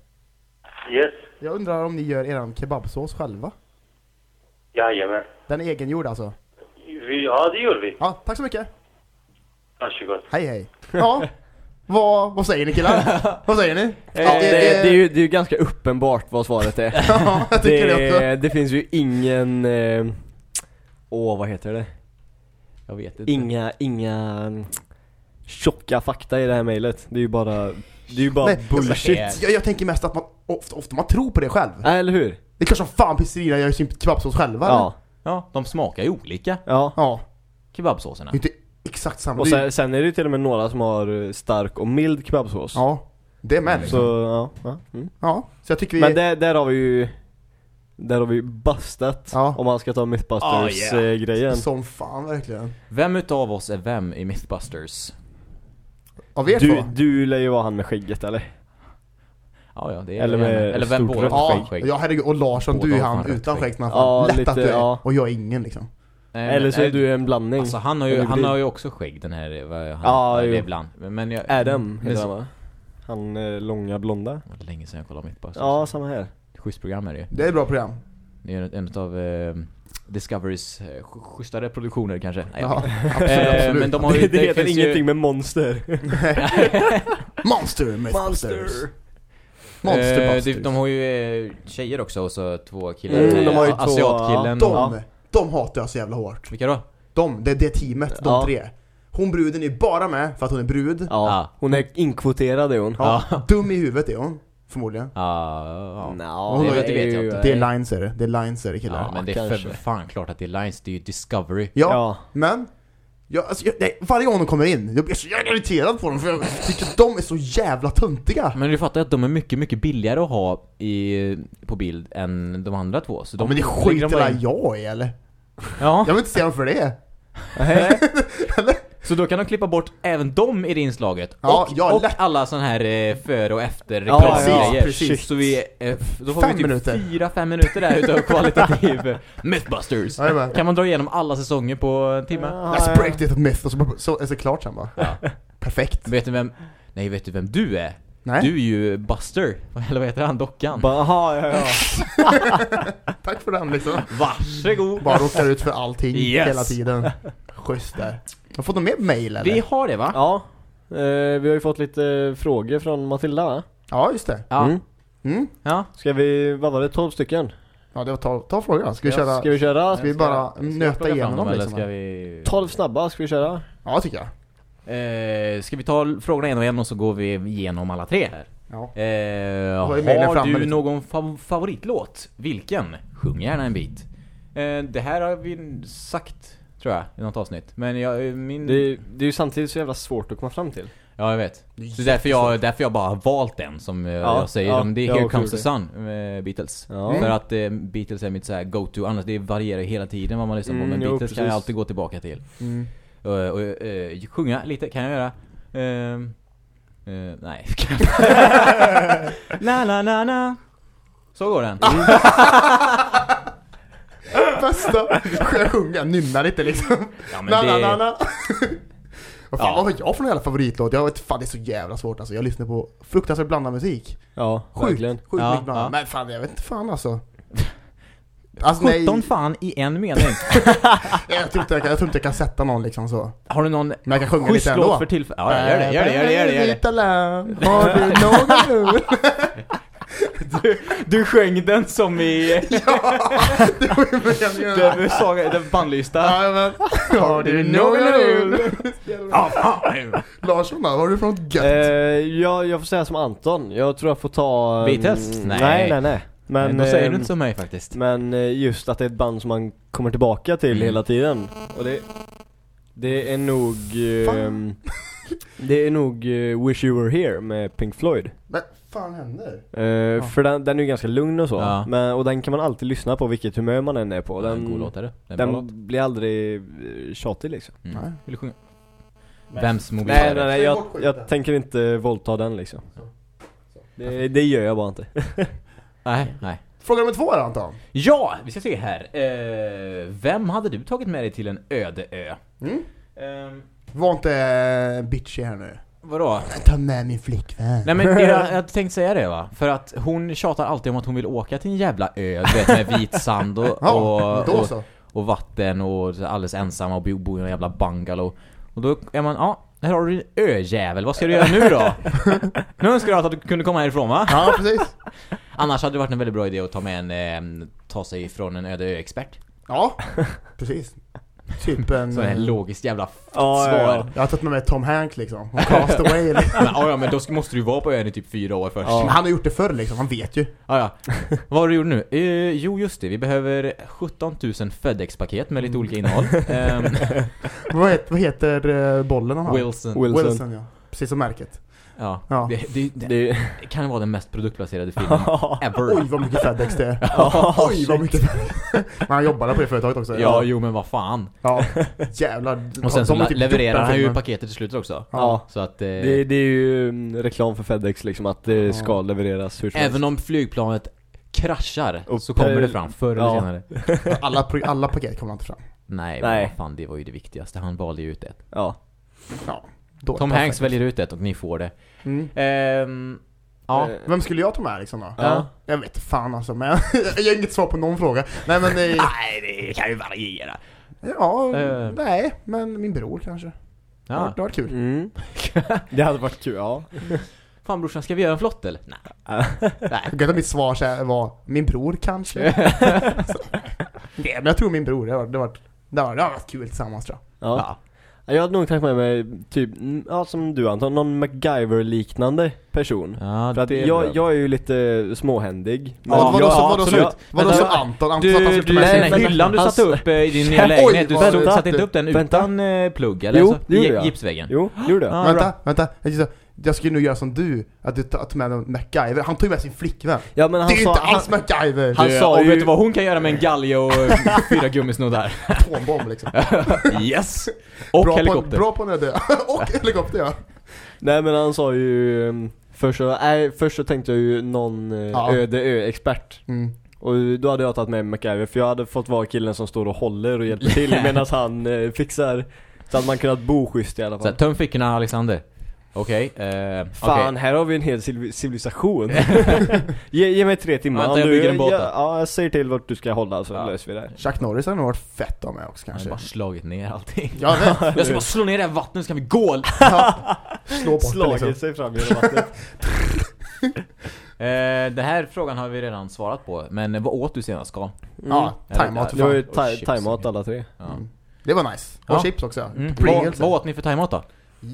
Yes. Jag undrar om ni gör er kebabsås själva? Jajamän. Den är egengjord alltså? Vi, ja, det gör vi. Ja, tack så mycket. Varsågod. Hej hej. Ja, vad, vad säger ni killar? vad säger ni? Ja, det, det, är ju, det är ju ganska uppenbart vad svaret är. Ja, jag tycker det, också. det, det finns ju ingen... eh, Åh, vad heter det? Jag vet inte. Inga, inga mm, tjocka fakta i det här mejlet. Det är ju bara, det är ju bara Nej, bullshit. jag- Jag, tänker mest att man ofta, ofta man tror på det själv. Nej, eller hur? Det är kanske som fan pizzerierna gör sin kebabsås själva eller? Ja, de smakar ju olika, ja. Ja, kebabsåserna. inte exakt samma. Och sen, sen är det ju till och med några som har eh, stark och mild kebabsås. Ja, Det med liksom. Så, ja. ja. Mm. Ja, så jag tycker vi... Men där, där har vi ju Där har vi ju bustat Ja. Om man ska ta Oh, Mythbusters yeah. grejen Som fan verkligen. Vem utav oss är vem i Mythbusters? Av er du, två? du lär ju vara han med skägget eller? Ja, ja, det är Eller med Eller vem stort rött Ja, skägg? ja herregud. Och Larsson, Båda du är han utan skägg. skägg som Ja. Lätt lite, att du är. ja. Och jag är ingen liksom. Nej, Eller så är du en blandning Alltså han har ju, En han har ju också skägg den här, vad han, Ja, det ibland. Men jag, Adam heter han va? Han eh, långa blonda Det var länge sedan jag kollade Mythbusters. Ja, samma här Schysst program är det ju. Det är ett bra program. Det är en av eh, Discoverys eh, sch- schysstare produktioner kanske. Nej, absolut, Eh, absolut. men de har ju, Det, det heter finns ju- ingenting med monster Monster Mythbusters. Monster Eh, Busters. de, de har ju eh, tjejer också och så två killar. Mm, de har ju Eh, två- Asiatkillen de, och... de hatar jag så jävla hårt. Vilka då? De, det är det teamet, de Ja. tre. Hon bruden är ju bara med för att hon är brud. Ja, hon är inkvoterad är hon Ja, Dum i huvudet är hon, förmodligen. Ja, ja. Nja, det är vet- det vet jag inte. Det är lines är det. Det är lines är det killar. Ja, men det är för fan klart att det är Lines, det är ju Discovery. Ja, Ja, men jag, alltså, jag, nej, varje gång de kommer in, jag blir så jävla irriterad på dem för jag tycker att de är så jävla töntiga. Men du fattar att de är mycket, mycket billigare att ha i, på bild än de andra två. Så de Ja, men det skiter de jag i eller? Ja, Jag vill inte se dem för det. så då kan de klippa bort även dem i det inslaget. Ja, och ja, och alla sån här eh, före och efter Ja, reklamgrejer. ja, precis. Så vi, eh, då får Fem vi typ minuter. fyra, fem minuter där utav kvalitativ Mythbusters. Jajamän. Kan man dra igenom alla säsonger på en timme? Let's break this myth och så, så är det klart sen bara. Ja. Perfekt. Vet du vem, nej vet du vem du är? Nej, Du är ju Buster, eller vad heter han, dockan? bara, aha, ja, ja. tack för den liksom. Varsågod! Bara råkar ut för allting Yes. hela tiden. Schysst där. Har fått något mer mail eller? Vi har det va? ja. Eh, vi har ju fått lite frågor från Matilda va? Ja, just det. Ja. Mm. Mm. ja. Ska vi, vad var det, 12 stycken? Ja, det var ta, ta frågan. Ska vi köra? Ska vi köra? Ska vi bara Ska nöta igenom dem liksom? ska vi... 12 snabba, ska vi köra? Ja, tycker jag. Eh, ska vi ta frågorna en och en och så går vi igenom alla tre här? Ja. Eh, har du liksom. någon fav favoritlåt? Vilken? Sjung gärna en bit. Eh, det här har vi sagt, tror jag, i något avsnitt. Men jag, eh, min... Det, är- det är ju samtidigt så jävla svårt att komma fram till. Ja, jag vet. Det är Så därför jag, därför jag bara har valt den som eh, Ja, jag säger. ja, Om det är Here Comes the Sun med Beatles. Ja. För att eh, Beatles är mitt så här go-to, annars det varierar hela tiden vad man lyssnar på. Mm, Men jo, Beatles kan jag precis. alltid gå tillbaka till. Mm. Och, och eh, sjunga lite kan jag göra. Ehm, eh, nej. na na na na. Så går den. Bästa! Jag sjunga, nynna lite liksom. Ja, men Na, na, det- na, na. Vad fan, Ja. vad har jag för en jävla favoritlåt? Jag vet fan, det är så jävla svårt alltså. Jag lyssnar på fruktansvärt blandad musik. Ja, Sjukt, verkligen. sjukt Ja, blandad. ja. Men fan, jag vet inte fan alltså. Alltså nej, 17 fan i en mening. jag tror, inte jag, kan, jag tror inte jag kan sätta någon liksom så. Har du någon Men jag kan sjunga schysst lite låt ändå. för tillfället? Ja, gör det, gör det, gör det, gör det, gör det. Har du någon nu? Du, du sjöng den som i... ja, det var ju meningen. Den, saga, den bandlysta. Jajamän. Har du någon nu? Ja, fan. Larsson då, vad har du för något gött? Eh, jag, jag får säga som Anton, jag tror jag får ta... mm, Beatles? Nej. Nej, nej, nej. Men, då säger du ehm, inte som mig faktiskt. Men eh, just att det är ett band som man kommer tillbaka till Mm. hela tiden. Och det, det är nog... ehm, det är nog eh, Wish You Were Here med Pink Floyd. Men fan händer? Eh, För den, den är ju ganska lugn och så. Ja. Men, och den kan man alltid lyssna på vilket humör man än är på. Den, god låt är det. Det är en bra den blir aldrig eh, tjatig liksom. Mm. Nej. Vill du sjunga? Vems mobil Nej, är nej, det? nej, jag, jag tänker inte våldta den liksom. Det, det gör jag bara inte. Nej, nej. Fråga nummer två då Anton. Ja, vi ska se här. Eh, vem hade du tagit med dig till en öde ö? Mm? Ehm, Var inte eh, bitchy här nu. vadå? Ta med min flickvän. Nej men jag, jag tänkte säga det va? För att hon tjatar alltid om att hon vill åka till en jävla ö, du vet med vit sand och, Ja, och, och, och vatten och alldeles ensam och bo, bo i en jävla bungalow. Och då är man, ja, här har du en öjävel, vad ska du göra nu då? nu önskar jag att du kunde komma härifrån va? Ja, precis. Annars hade det varit en väldigt bra idé att ta med en, eh, ta sig ifrån en öde ö-expert. Ja, precis. Typ en... Så eh, en logiskt jävla Ja, svar. ja, ja. Jag har tagit med mig Tom Hank liksom. Och Cast Away liksom. Men, ja, ja, men då måste du ju vara på ön i typ fyra år först. Men han har gjort det förr liksom, han vet ju. Ja, ja. Vad har du gjort nu? Eh, jo, just det. Vi behöver 17 000 FedEx-paket med lite olika innehåll. Ehm, Vad heter, vad heter eh, bollen han har? Wilson. Wilson. Wilson ja. Precis som märket. Ja, Ja. Det, det, det, Det, kan vara den mest produktplacerade filmen ever. Oj vad mycket Fedex det är. Ja, Oj vad mycket Men han jobbade på det företaget också. Ja, jo men vad fan. Ja, jävlar. Och sen så typ levererar han ju paketet till slut också. ja. Så att... Eh, Det, det är ju mm, reklam för Fedex liksom, att det ska levereras hur som även om flygplanet kraschar Och så kommer det fram förr eller ja. senare. Alla, alla paket kommer inte fram. Nej, Nej. men vad fan, det var ju det viktigaste. Han valde ju ut det. Ja. Ja, då, Tom. Hanks väljer ut det och ni får det. Mm. Ehm, ja. Eh, Vem skulle jag ta med liksom då? Ja. Jag vet fan alltså, men jag har inget svar på någon fråga. Nej men det, Nej, det kan ju variera. ja, Eh. nej, men min bror kanske. Ja. varit- det har varit kul. Mm. Det hade varit kul, ja. Fan brorsan, ska vi göra en flott eller? Nej. Nej. Jag att mitt svar så var min bror kanske. Nej men jag tror min bror, det har varit, det har varit, det har varit, det har varit kul tillsammans tror jag. ja. Ja. Jag hade nog tagit med mig, typ, mm, ja som du Anton, någon MacGyver-liknande person. Ja, För att det är jag, bra. jag är ju lite småhändig. Men Ja, vadå, ja, så, vadå, så, absolut. vadå Vänta, som Anton? Anton att han skulle du, med den sig nej, här en men- hyllan du han- satte upp eh, i din nya Oj, lägenhet, du vad- så- vänta. satte inte upp den Vänta. utan eh, plugg eller? Jo, så, det gjorde jag. Gipsväggen? Jo, gjorde jag. Ja, vänta, bra. vänta. Jag, gissar- jag skulle nog göra som du, att du tar med en MacGyver. Han tog ju med sin flickvän. Ja men han det är ju sa, inte alls han, MacGyver! han Du, sa och ju- vet du vad hon kan göra med en galge och fyra gummisnoddar? Atombomb liksom. yes! Och bra helikopter. På, bra på när det Och helikopter ja. nej men han sa ju, um, först så, nej, först så tänkte jag ju någon eh, Ja. öde ö-expert. Mm. Och då hade jag tagit med MacGyver för jag hade fått vara killen som står och håller och hjälper till medan han eh, fixar så att man kunnat bo schysst i alla Så fall. töm fickorna Alexander. Okej, eh, Fan, okej. här har vi en hel civ- civilisation. ge, ge mig tre timmar. Vänta, Om jag du- bygger en båt ja, ja, jag säger till vart du ska hålla så Ja. löser vi det. Chuck Norris hade nog varit fett av mig också Han har kanske. bara slagit ner allting. Jag vet. Jag ska bara slå ner det här vattnet så kan vi gå! Ja. Slå bort det Slagit liksom. sig fram genom vattnet. Eh, den här frågan har vi redan svarat på, men vad åt du senast Carl? Ja, Eller- timeout för Det var ju timeout alla tre. Ja. Mm. Det var nice. Och Ja. chips också. Mm. Vad, åt ni för timeout då?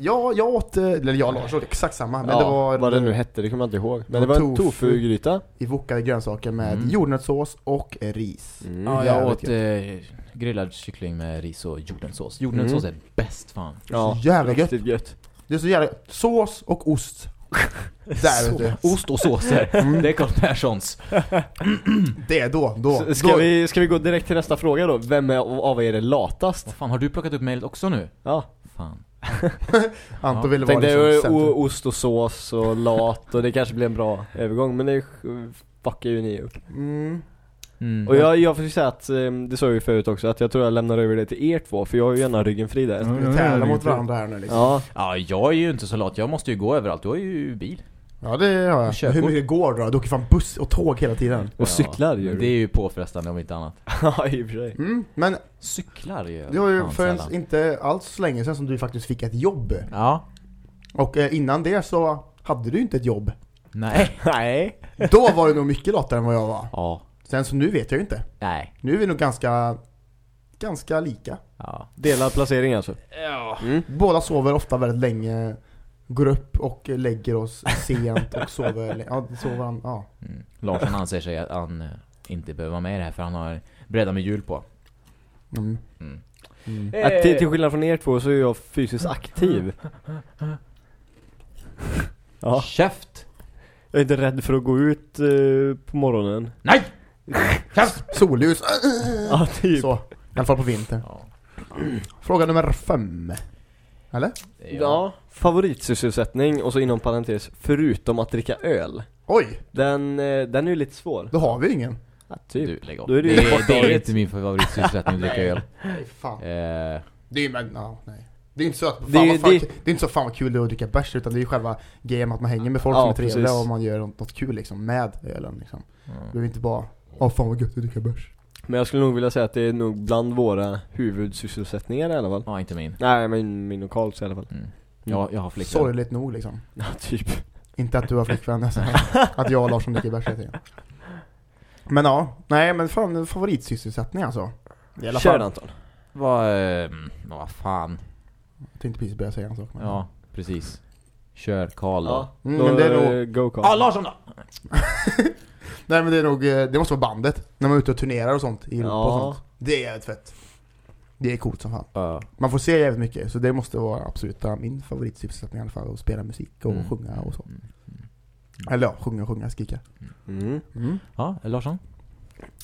Ja, jag åt, eh, eller jag och Lars åt exakt samma. Men ja, det var vad det nu hette, det kommer jag inte ihåg. Men Det var en tofu. tofu-gryta. i wokade grönsaker med Mm. jordnötssås och ris. Mm. Ja, jag åt eh, grillad kyckling med ris och jordnötssås. Mm. Jordnötssås är bäst fan. Ja, Så jävla gött. gött. Det är så jävla Sås och ost. Där vet du. Ost och såser. Mm. Det är Carl Perssons. Det är då, då. S- Ska då. vi, ska vi gå direkt till nästa fråga då? Vem är, av er är latast? Vad fan, har du plockat upp mejlet också nu? Ja, Fan. Anton Ja. ville vara tänkte liksom o- ost och sås och lat och det kanske blir en bra övergång men det fuckar ju ni upp. Mm. Mm. Och jag, jag får ju säga att, eh, det sa jag ju förut också, att jag tror jag lämnar över det till er två för jag har ju gärna ryggen fri där. Mm. Vi tävlar mot varandra här nu liksom. Ja, Ja, jag är ju inte så lat. Jag måste ju gå överallt. Du har ju bil. Ja det har jag. Hur mycket går det då? Du åker fan buss och tåg hela tiden. och cyklar gör du. Det är ju påfrestande om inte annat. Ja, i och för sig. Mm. Men Cyklar gör jag det var ju för inte alls så länge sedan som du faktiskt fick ett jobb. Ja. Och eh, innan det så hade du inte ett jobb. Nej. Nej. Då var du nog mycket latare än vad jag var. Ja. Sen så nu vet jag ju inte. Nej. Nu är vi nog ganska, ganska lika. Ja. Delad placering alltså. Ja. Mm. Båda sover ofta väldigt länge, går upp och lägger oss sent och sover, ja, sover han, ja. Mm. Larsson anser sig att han eh, inte behöver vara med i det här för han har breddat med hjul på. Mm. Mm. Mm. Att till, till skillnad från er två så är jag fysiskt aktiv. Ja, Käft! jag är inte rädd för att gå ut eh, på morgonen. Nej! Solljus, Ja, typ. så. I alla fall på vintern. Ja. Fråga nummer fem. Eller? Ja, favoritsysselsättning och så inom parentes, förutom att dricka öl. Oj, Den, eh, den är ju lite svår. då har vi ingen. Ja, typ. Du, lägg av. Då är det det, är, det är inte min favoritsysselsättning att dricka öl. Nej, fan. Eh, Det är ju, men, ja, nej. Det är inte så att, fan, Det är- vad fan, det- det, är inte så fan vad kul det är att dricka bärs utan det är ju själva grejen med att man hänger med folk Ja, som är trevliga precis. och man gör något, något kul liksom med ölen liksom. ja. Det är inte bara, åh fan vad gött att dricka bärs. Men jag skulle nog vilja säga att det är nog bland våra huvudsysselsättningar i alla fall. ja, inte min. Nej, men min och Karls i alla fall. Mm. Jag, jag har flickvän. Sorgligt nog liksom. Ja, typ. Inte att du har flickvän, alltså, att jag och Larsson dricker bärs hela tiden. Men ja, nej men fan favoritsysselsättning alltså. I alla Kör fall. Anton. Vad, eh, vad fan. Jag tänkte precis börja säga en sak. Men... Ja, precis. Kör Karl då. Ja, Mm, då, men det är nog- Go Karl. Ja, Larsson då! Nej men det är nog, eh, det måste vara bandet. När man är ute och turnerar och sånt. I Europa och Ja. sånt. Det är jävligt fett. Det är coolt som fan. Ja. Man får se jävligt mycket, så det måste vara absolut min favoritsysselsättning i alla fall. Att spela musik och Mm. sjunga och så. Mm. Eller ja, sjunga och sjunga, skrika. Mm. Mm. Ja, Larsson?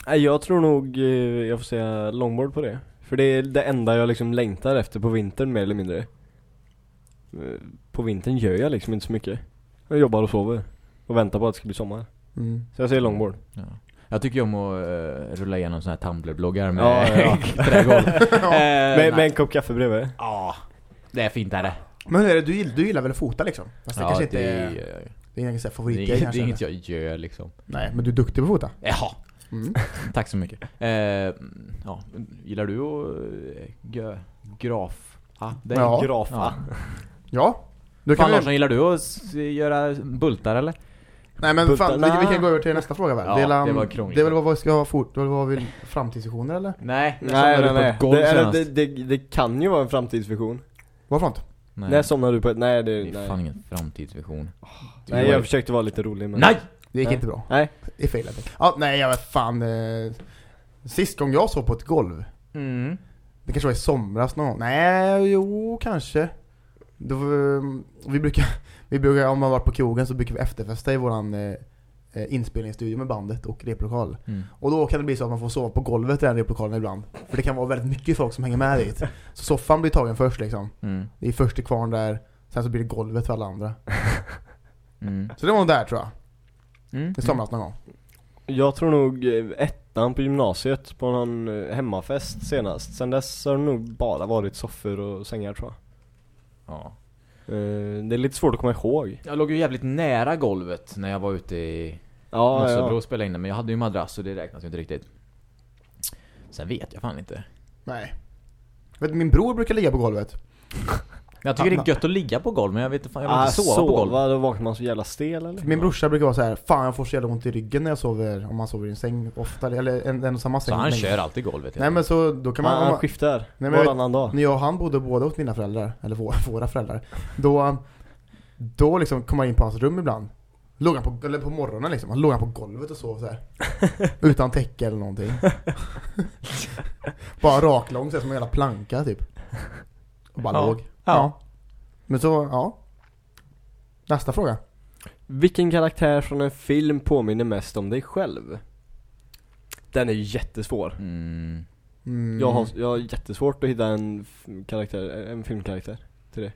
Nej, jag tror nog eh, jag får säga longboard på det. För det är det enda jag liksom längtar efter på vintern mer eller mindre. Eh, På vintern gör jag liksom inte så mycket. Jag jobbar och sover. Och väntar på att det ska bli sommar. Mm. Så jag säger longboard. Ja. Jag tycker om att uh, rulla igenom såna här Tumblr-bloggar med Ja, ja. trädgolv. Eh, Med, med en kopp kaffe bredvid. Ja, det är fint är det. Men hur är det, du, gill- du gillar väl att fota liksom? Fast det Ja, kanske inte det, är, är, det är det, favoritgrej det kanske? är inget jag gör liksom. Nej, men du är duktig på att fota. Jaha, Mm. tack så mycket. Eh, ja, gillar du att gö, graf? Ja, det är Ja. Grafa. Ja. Ja. Du Fan kan väl... Larsson, gillar du att göra bultar eller? Nej men fan, vi, vi kan gå över till nästa fråga väl? Ja, det, är, det var krångligt. det är väl vad vi ska ha fort, vad vad vi framtidsvisioner eller? Nej, Nej nej nej. Det, eller, det, det, det kan ju vara en framtidsvision. Vad för något? Nej. När somnar du på ett... Nej det... det är Nej, fan ingen framtidsvision. nej jag försökte vara lite rolig men... Nej! Det gick Nej. inte bra. Nej. Det är fel. Ja, nej jag vet fan. Eh, sist gång jag sov på ett golv. Mm. Det kanske var i somras någon gång. Nej, jo kanske. Då, eh, vi brukar, vi brukar, om man varit på krogen så brukar vi efterfesta i våran eh, eh, inspelningsstudio med bandet och replokal. Mm. Och då kan det bli så att man får sova på golvet i den replokalen ibland. För det kan vara väldigt mycket folk som hänger med dit. Så soffan blir tagen först liksom. Mm. Det är först till kvarn där, sen så blir det golvet för alla andra. Mm. Så det var nog där tror jag. Mm. I somras någon gång. Jag tror nog eh, ettan på gymnasiet på någon eh, hemmafest senast. Sen dess har det nog bara varit soffor och sängar tror jag. Ja. Eh, Det är lite svårt att komma ihåg. Jag låg ju jävligt nära golvet när jag var ute i Ja, Nossebro ja. och spelade in det, men jag hade ju madrass så det räknas ju inte riktigt. Sen vet jag fan inte. Nej. Vet, du, min bror brukar ligga på golvet. Jag tycker det är gött att ligga på golv, men jag vet fan, jag vill Ah, inte sova, på golv. Då vaknar man så jävla stel eller? Min brorsa brukar vara så här: Fan jag får så jävla ont i ryggen när jag sover, om man sover i en säng ofta, eller en, en och samma säng. Så han länge. kör alltid golvet. Nej men så, då kan man, han man skiftar Nej, men jag varannan dag. När jag och han bodde båda hos mina föräldrar, eller våra, våra föräldrar, då, då liksom kom man in på hans rum ibland. Låg han på, eller på morgonen liksom, han låg han på golvet och sov så här. Utan täcke eller någonting. Bara raklång så här, som en jävla planka typ. Och bara Ja. låg. Ja. Men så, ja. Nästa fråga. Vilken karaktär från en film påminner mest om dig själv? Den är ju jättesvår. Mm. Mm, Jag, har, jag har jättesvårt att hitta en karaktär, en filmkaraktär till det.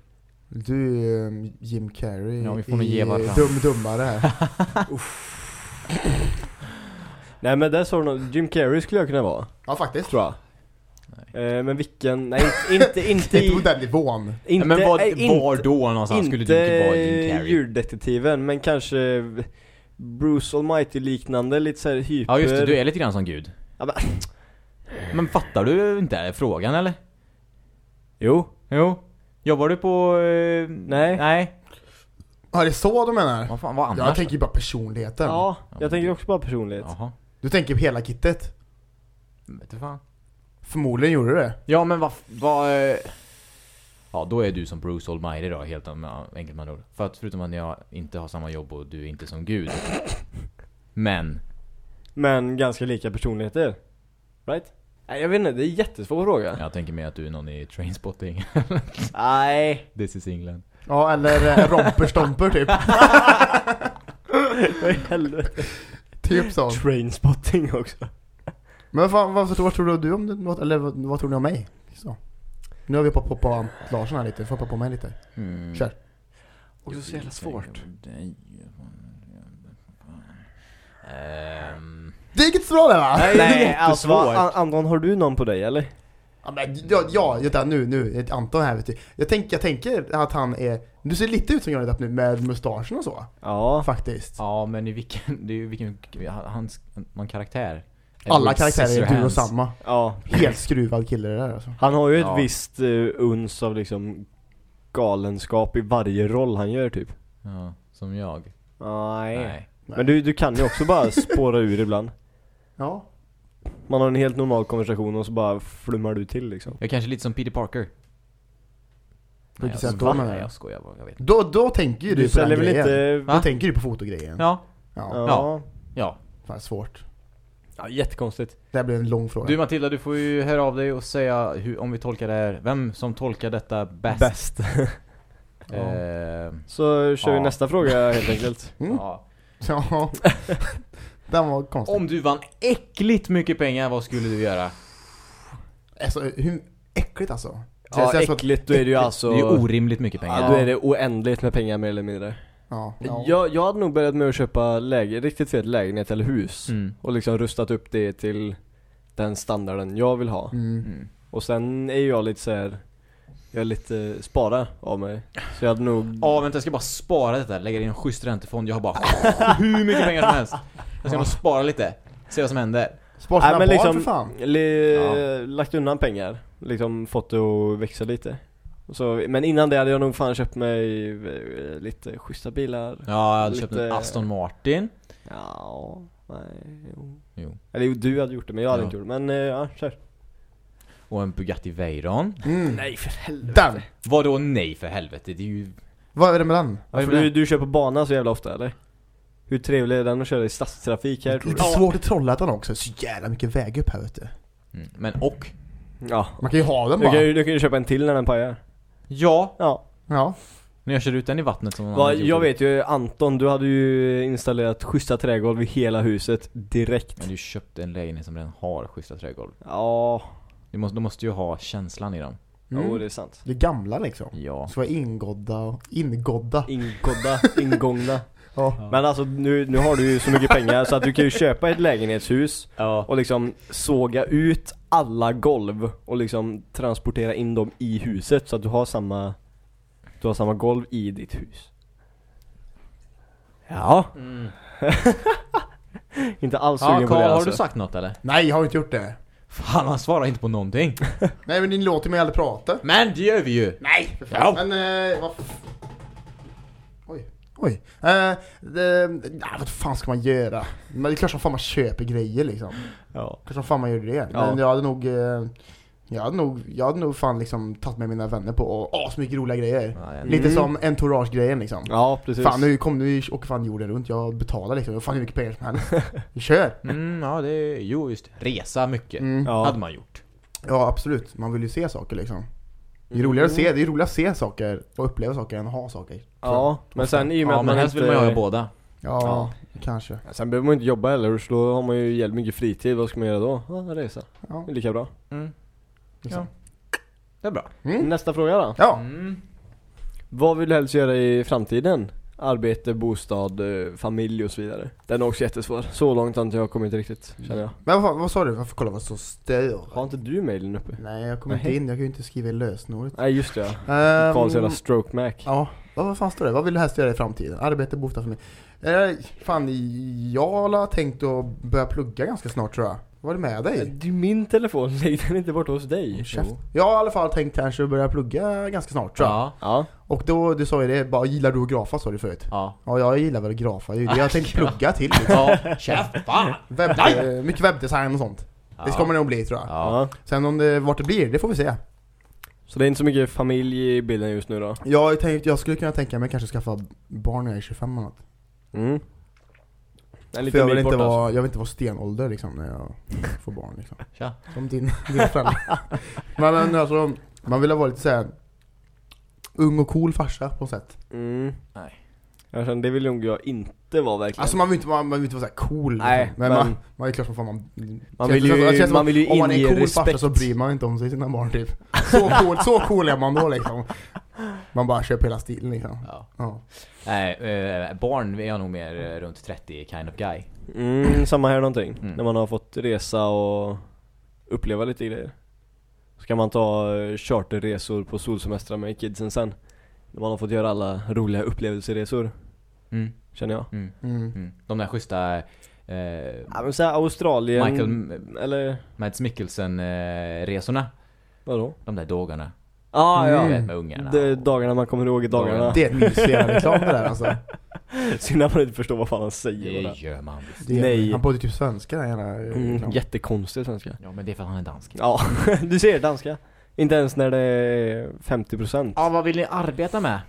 Du är eh, Jim Carrey Ja, vi får nog ge varandra. Dum Dummare här. Nej men där sa du Jim Carrey skulle jag kunna vara, Ja faktiskt. tror jag. Eh, men vilken, nej inte, inte, Inte i, på den nivån. inte, men var, nej, var inte, då någonstans skulle du inte vara Jim Carrey? djurdetektiven, men kanske Bruce Almighty liknande, lite såhär hyper Ja just det, du är lite grann som gud. Ja, men, Men fattar du inte frågan eller? Jo, Jo. Jobbar du på... Eh, Nej. Nej. Ja det är så du menar? Vad fan, vad annars? Jag tänker ju bara personligheten. ja, Ja, jag tänker också bara personlighet Jaha. Du tänker på hela kittet? Vet du fan. Förmodligen gjorde du det. Ja men vad... vad eh, ja då är du som Bruce Almighty då, helt enkelt med ord. För att förutom att jag inte har samma jobb och du är inte som gud. Men. Men ganska lika personligheter Right? Nej jag vet inte, det är en jättesvår fråga Jag tänker mer att du är någon i Trainspotting. Nej This is England. Ja, eller eh, Romper-Stomper typ. Vad i helvete typ så. Trainspotting också Men vad, fan, vad, vad tror du om det? Vad- Eller vad, vad tror ni om mig? Så. Nu har vi hoppat på Ant Larsson här lite, får hoppa på mig lite. Mm. Kör. Också så jävla svårt Ehm, Det gick inte så bra där va? Nej, det är Nej alltså Anton har du någon på dig eller? Ja, men, ja, ja vänta, nu, nu, Anton här vet du. Jag tänker, jag tänker att han är, du ser lite ut som Johnny Depp nu med mustaschen och så. Ja Faktiskt. ja men i vilken, det är ju vilken, hans, någon karaktär. Alla karaktärer är du och samma. Ja Helt skruvad kille det där alltså. Han har ju ett Ja. visst uh, uns av liksom galenskap i varje roll han gör typ Ja, som jag. Nej. Men du, du kan ju också bara spåra ur ibland Ja. Man har en helt normal konversation och så bara flummar du till liksom Jag är kanske lite som Peter Parker. Vilket jag, menar Nej jag? jag skojar bara, jag vet inte. Då, då tänker ju du, Du på den grejen. inte... Då tänker du på fotogrejen. Ja, Ja. Ja. ja. Fan svårt. Ja, jättekonstigt. Det här blir en lång fråga. Du Matilda, du får ju höra av dig och säga hur, om vi tolkar det här, vem som tolkar detta bäst. Bäst. Eh, Så kör vi Ja. nästa fråga helt enkelt. Mm. ja. Ja. Den var konstig. Om du vann äckligt mycket pengar, vad skulle du göra? Alltså, hur äckligt alltså. Det Ja, äckligt, då är det ju alltså... Det är ju orimligt mycket pengar. Ja, då är det oändligt med pengar mer eller mindre. Ja. Jag, jag hade nog börjat med att köpa läge, riktigt fet lägenhet eller hus. Mm. Och liksom rustat upp det till den standarden jag vill ha. Mm. Mm. Och sen är jag lite så här. Jag är lite spara av mig. Så jag hade nog... Ja vänta, jag ska bara spara detta, lägga det i en schysst räntefond. Jag har bara hur mycket pengar som helst. Jag ska nog spara lite, se vad som händer. Spara sina Nej, men barn liksom- för fan. Le, Ja. Lagt undan pengar. Liksom fått det att växa lite. Så, men innan det hade jag nog fan köpt mig eh, lite schyssta bilar. Ja, jag hade köpt en Lite- Aston Martin. Ja, nej, jo. Jo. Eller jo, du hade gjort det men jag hade Ja. inte gjort det. Men eh, ja, kör. Och en Bugatti Veyron. Mm. Nej för helvete. Den! Vadå nej för helvete? Det är ju... Vad är det med den? Varför du, du kör på bana så jävla ofta eller? Hur trevlig är den att köra i stadstrafik här Lite svårt i Trollhättan också, så jävla mycket väg upp här vet du. Mm. Men och? Ja. Man kan ju ha den Du kan, bara. ju, du kan ju köpa en till när den pajar. Ja, Ja. Ja. när jag kör ut den i vattnet som Va, gjorde. jag vet ju Anton, du hade ju installerat schyssta trägolv i hela huset direkt. Men du köpte en lägenhet som redan har schyssta trägolv. Ja, Du måste, du måste ju ha känslan i dem. Mm. jo det är sant. Det är gamla liksom. Ja. Ska vara ingådda och ingodda. Ingådda, ingångna. Ja. Men alltså nu, nu har du ju så mycket pengar så att du kan ju köpa ett lägenhetshus Ja. och liksom såga ut alla golv och liksom transportera in dem i huset så att du har samma Du har samma golv i ditt hus. Ja. Mm. Inte alls Ja, sugen på Carl, det har alltså. du sagt något eller? Nej, jag har inte gjort det. Fan, han svarar inte på någonting. Nej men ni låter mig aldrig prata. Men det gör vi ju! Nej, för Ja. fan. Men eh, vad Oj. Eh, det, vad fan ska man göra? Men det är klart som fan man köper grejer liksom. Ja. Klart som fan man gör det. Ja. Men jag hade nog eh, jag hade nog, jag hade nog fan liksom tagit med mina vänner på och så mycket roliga grejer. Ja, jag- Lite Mm. som entourage-grejen liksom. Ja, precis. Fan nu kom nu åker fan jorden runt, jag betalar liksom, jag fan hur mycket pengar som helst. Vi kör! Mm, ja det är, jo just Resa mycket. Mm. Ja. Hade man gjort. Ja absolut, man vill ju se saker liksom. Det är roligare att se, det är roligare att se saker och uppleva saker än att ha saker. Ja, men sen i och med Ja att men man helst vill man ju ha båda. Ja, Ja. kanske. Sen behöver man inte jobba heller, så då har man ju jävligt mycket fritid. Vad ska man göra då? Ja, resa. Ja, Det är lika bra. Mm. liksom. Det är bra. Mm. Nästa fråga då. Ja, Mm. Vad vill du helst göra i framtiden? Arbete, bostad, eh, familj och så vidare. Den är också jättesvår. Så långt har inte jag kommit riktigt, känner jag. men vad, vad sa du? Varför kolla vad så stör? Har inte du mailen uppe? Nej jag kommer inte in, jag kan ju inte skriva i lösenordet. Nej just det ja. Um, Karls jävla stroke mac. Ja, vad, vad fan står det? Vad vill du helst göra i framtiden? Arbete, bostad, familj? Eh, fan, jag har tänkt att börja plugga ganska snart tror jag. Vad är det med dig? Det är min telefon, lägg den inte borta hos dig. Käft. Jag har i alla fall tänkt kanske börja plugga ganska snart tror jag. Ja. Ja. Och då, du sa ju det, bara gillar du att grafa sa du förut? Ja. Ja, jag gillar väl att grafa, det är ju det jag tänkt plugga till liksom. Ja, käft fan! Webb, mycket webbdesign och sånt. Det kommer det nog bli tror jag. Ja. ja. Sen om det, vart det blir, det får vi se. Så det är inte så mycket familj i bilden just nu då? Jag har ju tänkt, jag skulle kunna tänka mig kanske skaffa barn när jag är 25 eller något. Mm. För jag vill, inte vara, jag vill inte vara stenålder liksom när jag får barn liksom. Tja. Som din, dina föräldrar. men, men alltså, man vill ha varit lite såhär ung och cool farsa på något sätt. Mm. Nej. Jag känner, det vill nog jag inte vara verkligen. Alltså man vill inte, vara- man vill inte vara såhär cool liksom. Nej, men, men- man, man är klart som fan man... Man vill ju- känns som man vill ju Om man är en cool farsa respekt. så bryr man inte om sig sina barn typ. Så cool, så cool är man då liksom. Man bara köper hela stilen liksom. Ja. Ja. Nej, eh, barn är jag nog mer eh, runt 30 kind of guy. Mm, samma här någonting. Mm. När man har fått resa och uppleva lite grejer. Så kan man ta eh, charterresor på solsemestrar med kidsen sen. När man har fått göra alla roliga upplevelseresor, Mm. känner jag. Mm. Mm. Mm. De där schyssta eh, Ja men såhär Australien, Michael eller Mads Mikkelsen eh, resorna. vadå? De där dagarna. Ah, ja, vet med ungarna. De och- dagarna man kommer ihåg i dagarna. Det är ett mysreklam det där alltså. Synd att man inte förstår vad fan han säger. Det gör man. Det är, Nej. Han bodde typ svenska den jävla eh, Mm, reklam. jättekonstig svenska. Ja men det är för att han är dansk. Ja, du ser danska. Inte ens när det är 50% Ja, vad vill ni arbeta med?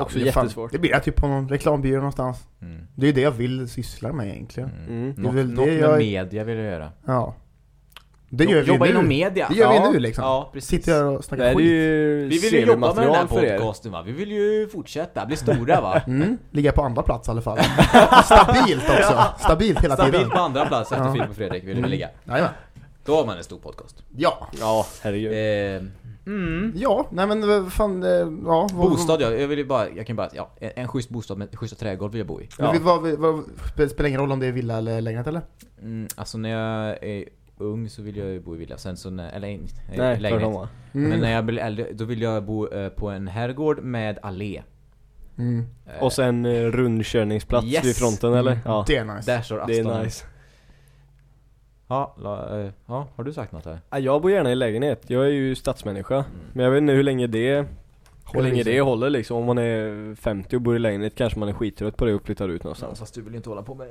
Också det är fan- jättesvårt. Det blir det typ på någon reklambyrå någonstans. Mm. Det är ju det jag vill syssla med egentligen. Mm. Mm. Det är Något, väl något det med jag- media vill jag göra. Ja. Det gör vi Jobba ju inom nu. media. Det gör ja. vi nu liksom. Ja, precis. Sitter här och snackar skit. Vi vill ju jobba med den här podcasten va? Vi vill ju fortsätta, bli stora va? Mm, ligga på andra plats i alla fall. Stabilt också. Stabilt hela tiden. Stabilt på andra plats efter Ja. Filip och Fredrik vill vi ligga. Jajamän. Då har man en stor podcast. Ja. Ja, herregud. Eh, mm. Ja, nej men vad fan, eh, ja. vad- Bostad ja, jag vill ju bara, jag kan bara, ja, en, en schysst bostad med schyssta trädgård vill jag bo i. Men vi- vad, vad, spe- spelar ingen roll om det är villa eller lägenhet eller? Mm, alltså när jag är ung så vill jag ju bo i villa, sen så när, eller nej, Nej, lägenhet. Mm. Men när jag blir äldre, då vill jag bo eh, på en herrgård med allé. Mm. Eh, Och sen eh, rundkörningsplats Yes. vid fronten eller? Ja, Det är nice. Där står det Aston. är nice. Ja, la, eh, ja, har du sagt något här? Ja, Jag bor gärna i lägenhet, jag är ju stadsmänniska. Men jag vet inte hur länge det Hur länge det håller liksom, om man är 50 och bor i lägenhet kanske man är skittrött på det och flyttar ut någonstans Fast du vill inte hålla på med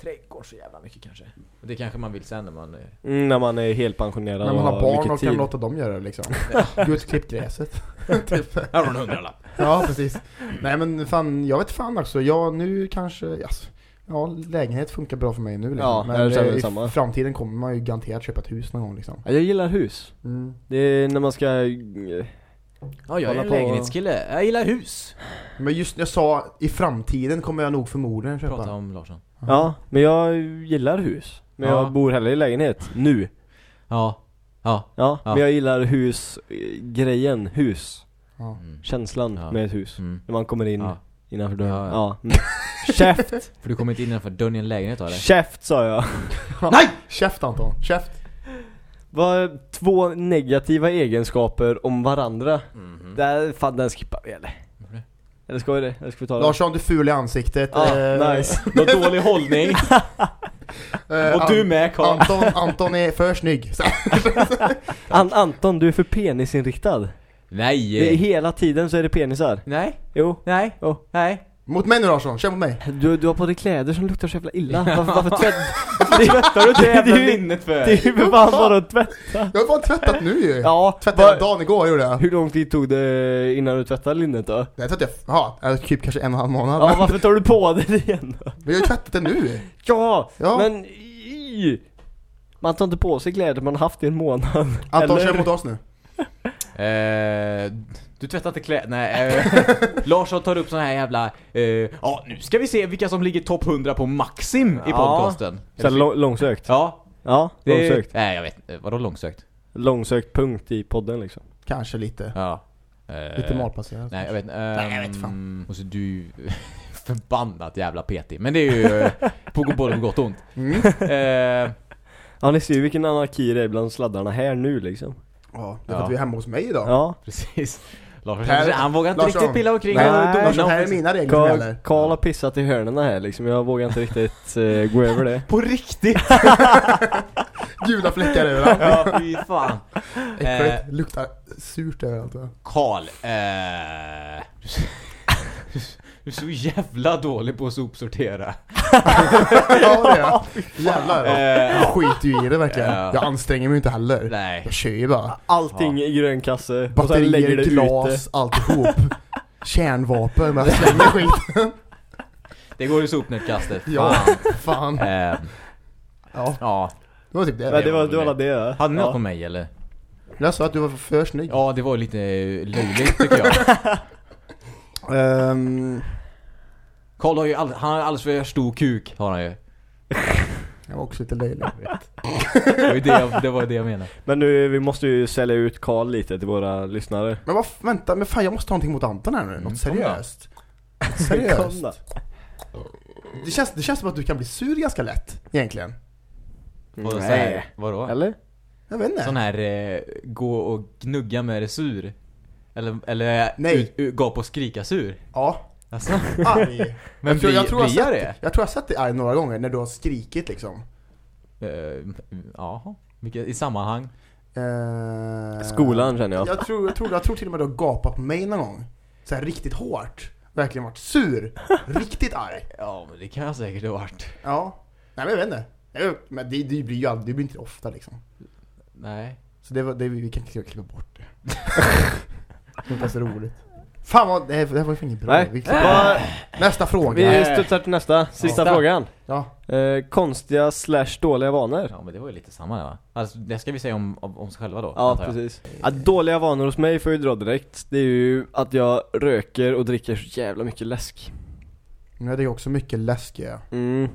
trädgård så jävla mycket kanske. Det kanske man vill sen när man... mm, När man är helt pensionerad När man har barn och kan tid. låta dem göra det liksom. Gå ut och klipp gräset. typ. Här har du en hundralapp. Ja, precis. Nej men fan, jag vet fan också. Jag nu kanske, yes. Ja, lägenhet funkar bra för mig nu liksom. Ja, men känner eh, i detsamma. framtiden kommer man ju garanterat köpa ett hus någon gång liksom. Ja, Jag gillar hus. Mm. Det är när man ska... eh, Ja, jag är en på- lägenhetskille. Jag gillar hus. Men just jag sa, i framtiden kommer jag nog förmodligen köpa. Prata om Larsson. Ja, men jag gillar hus. Men Ja. jag bor hellre i lägenhet, nu. Ja. Ja. Ja, Ja. men jag gillar hus, eh, grejen, hus. Ja. Mm. Känslan Ja. med ett hus. Mm. När man kommer in Ja. innanför dörren. Ja, Ja, ja. Mm. Käft! För du kommer inte in innanför dörren i en lägenhet eller? Käft sa jag. Nej! Käft Anton, käft! Vad två negativa egenskaper om varandra. Mhm. Där, fan den skippar vi eller? Eller ska vi det? Eller ska vi ta det? Larsson, du är ful i ansiktet. Ja, Eh, nice. Någon dålig hållning. eh, Och du med Karl. Anton, Anton är för snygg. An Anton, du är för penisinriktad. Det är Nej. hela tiden så är det penisar. Nej. Jo. Nej. Jo. Nej. Mot mig nu Larsson, kör mot mig. Du, du har på dig kläder som luktar så jävla illa. Varför, varför tvätt... Tvättar du det jävla Det linnet för? Det är ju för fan bara att tvätta. Jag har fan tvättat nu ju. Ja, Tvättade hela dagen igår gjorde jag. Hur lång tid tog det innan du tvättade linnet då? Jag tvättade, ja, typ kanske en och en halv månad. Ja, men, varför tar du på dig det igen då? men jag har ju tvättat det nu. Ja, Ja. men... i- Man tar inte på sig kläder man har haft i en månad. Anton, kör mot oss nu. Eh, du tvättar inte kläder, nej. Eh, Larsson tar upp sån här jävla, eh, ja nu ska vi se vilka som ligger topp 100 på Maxim i Ja. podcasten. Så lång, långsökt. Ja, Ja, det långsökt. Nej jag vet vadå långsökt? Långsökt punkt i podden liksom. Kanske lite. Ja. Eh, Lite malplacerat. Nej jag vet inte. Nej, jag vet ehm, fan. Och så du förbannat jävla petig. Men det är ju eh, på både på gott och ont. Mm. Eh, Ja ni ser ju vilken anarki det är bland sladdarna här nu liksom. Ja, det är för Ja. att vi är hemma hos mig idag. Ja. precis. Larsson, Här- sig- han vågar inte Larsson. riktigt pilla omkring Nej, och dona här är om- mina regler som Karl, gäller. Karl har pissat i hörnen här liksom, jag vågar inte riktigt eh, gå över det. På riktigt? Gula fläckar överallt. ja, fy fan. Äckligt. Luktar surt överallt va? Karl, eh, du är så jävla dålig på att sopsortera. ja det är jag. Jävlar. Eh, Jag skiter ju i det verkligen. Ja. Jag anstränger mig inte heller. Nej. Jag kör ju bara. Allting i grön kasse, och sen lägger Batterier, det ute. glas, alltihop. Kärnvapen, men jag slänger skit. Det går i sopnedkastet. Ja, Fan. fan. Eh, Ja, ja. det var typ Ja, det. det var, det var alla det ja. Hade ni något ja. på mig eller? Jag sa att du var för snygg. Ja, det var lite löjligt tycker jag. Ehm, Karl har ju all, han har alldeles för stor kuk, har han ju. jag var också lite löjlig. Det var ju det jag, det, var det jag menade. Men nu, vi måste ju sälja ut Karl lite till våra lyssnare. Men vad, vänta, men fan jag måste ta någonting mot Anton här nu. Mm, Något då. seriöst. Seriöst. Det känns, det känns som att du kan bli sur ganska lätt, egentligen. Vadå, så Nej. här, vadå? Eller? Jag vet inte. Sån här, eh, gå och gnugga med det sur? Eller, eller Nej. Ut, ut, gapa och skrika sur? Ja, Alltså, arg. men jag tror, jag, tror jag, blir jag det? jag tror jag sett dig arg några gånger när du har skrikit liksom. Uh, Jaha, vilket, i sammanhang? Eh, Skolan känner jag. Jag tror, jag, tror, jag tror till och med du har gapat på mig någon gång. Så här riktigt hårt. Verkligen varit sur. Riktigt arg. Ja, men det kan jag säkert ha varit. Ja. Nej men jag vet inte. Men det, det blir ju aldrig, det blir inte ofta liksom. Nej. Så det, var- det vi kan inte klippa bort det. det är inte så roligt. Fan vad, det här, det här var ju inget bra. Nej. Vi, Vad- nästa fråga. Vi studsar till nästa, sista Ja. frågan. Ja. Eh, konstiga slash dåliga vanor. Ja men det var ju lite samma va? Alltså det ska vi säga om, om, om sig själva då Ja, antar jag. precis. Ja, dåliga vanor hos mig får jag ju dra direkt. Det är ju att jag röker och dricker så jävla mycket läsk. Men det är också mycket läskiga. Mm.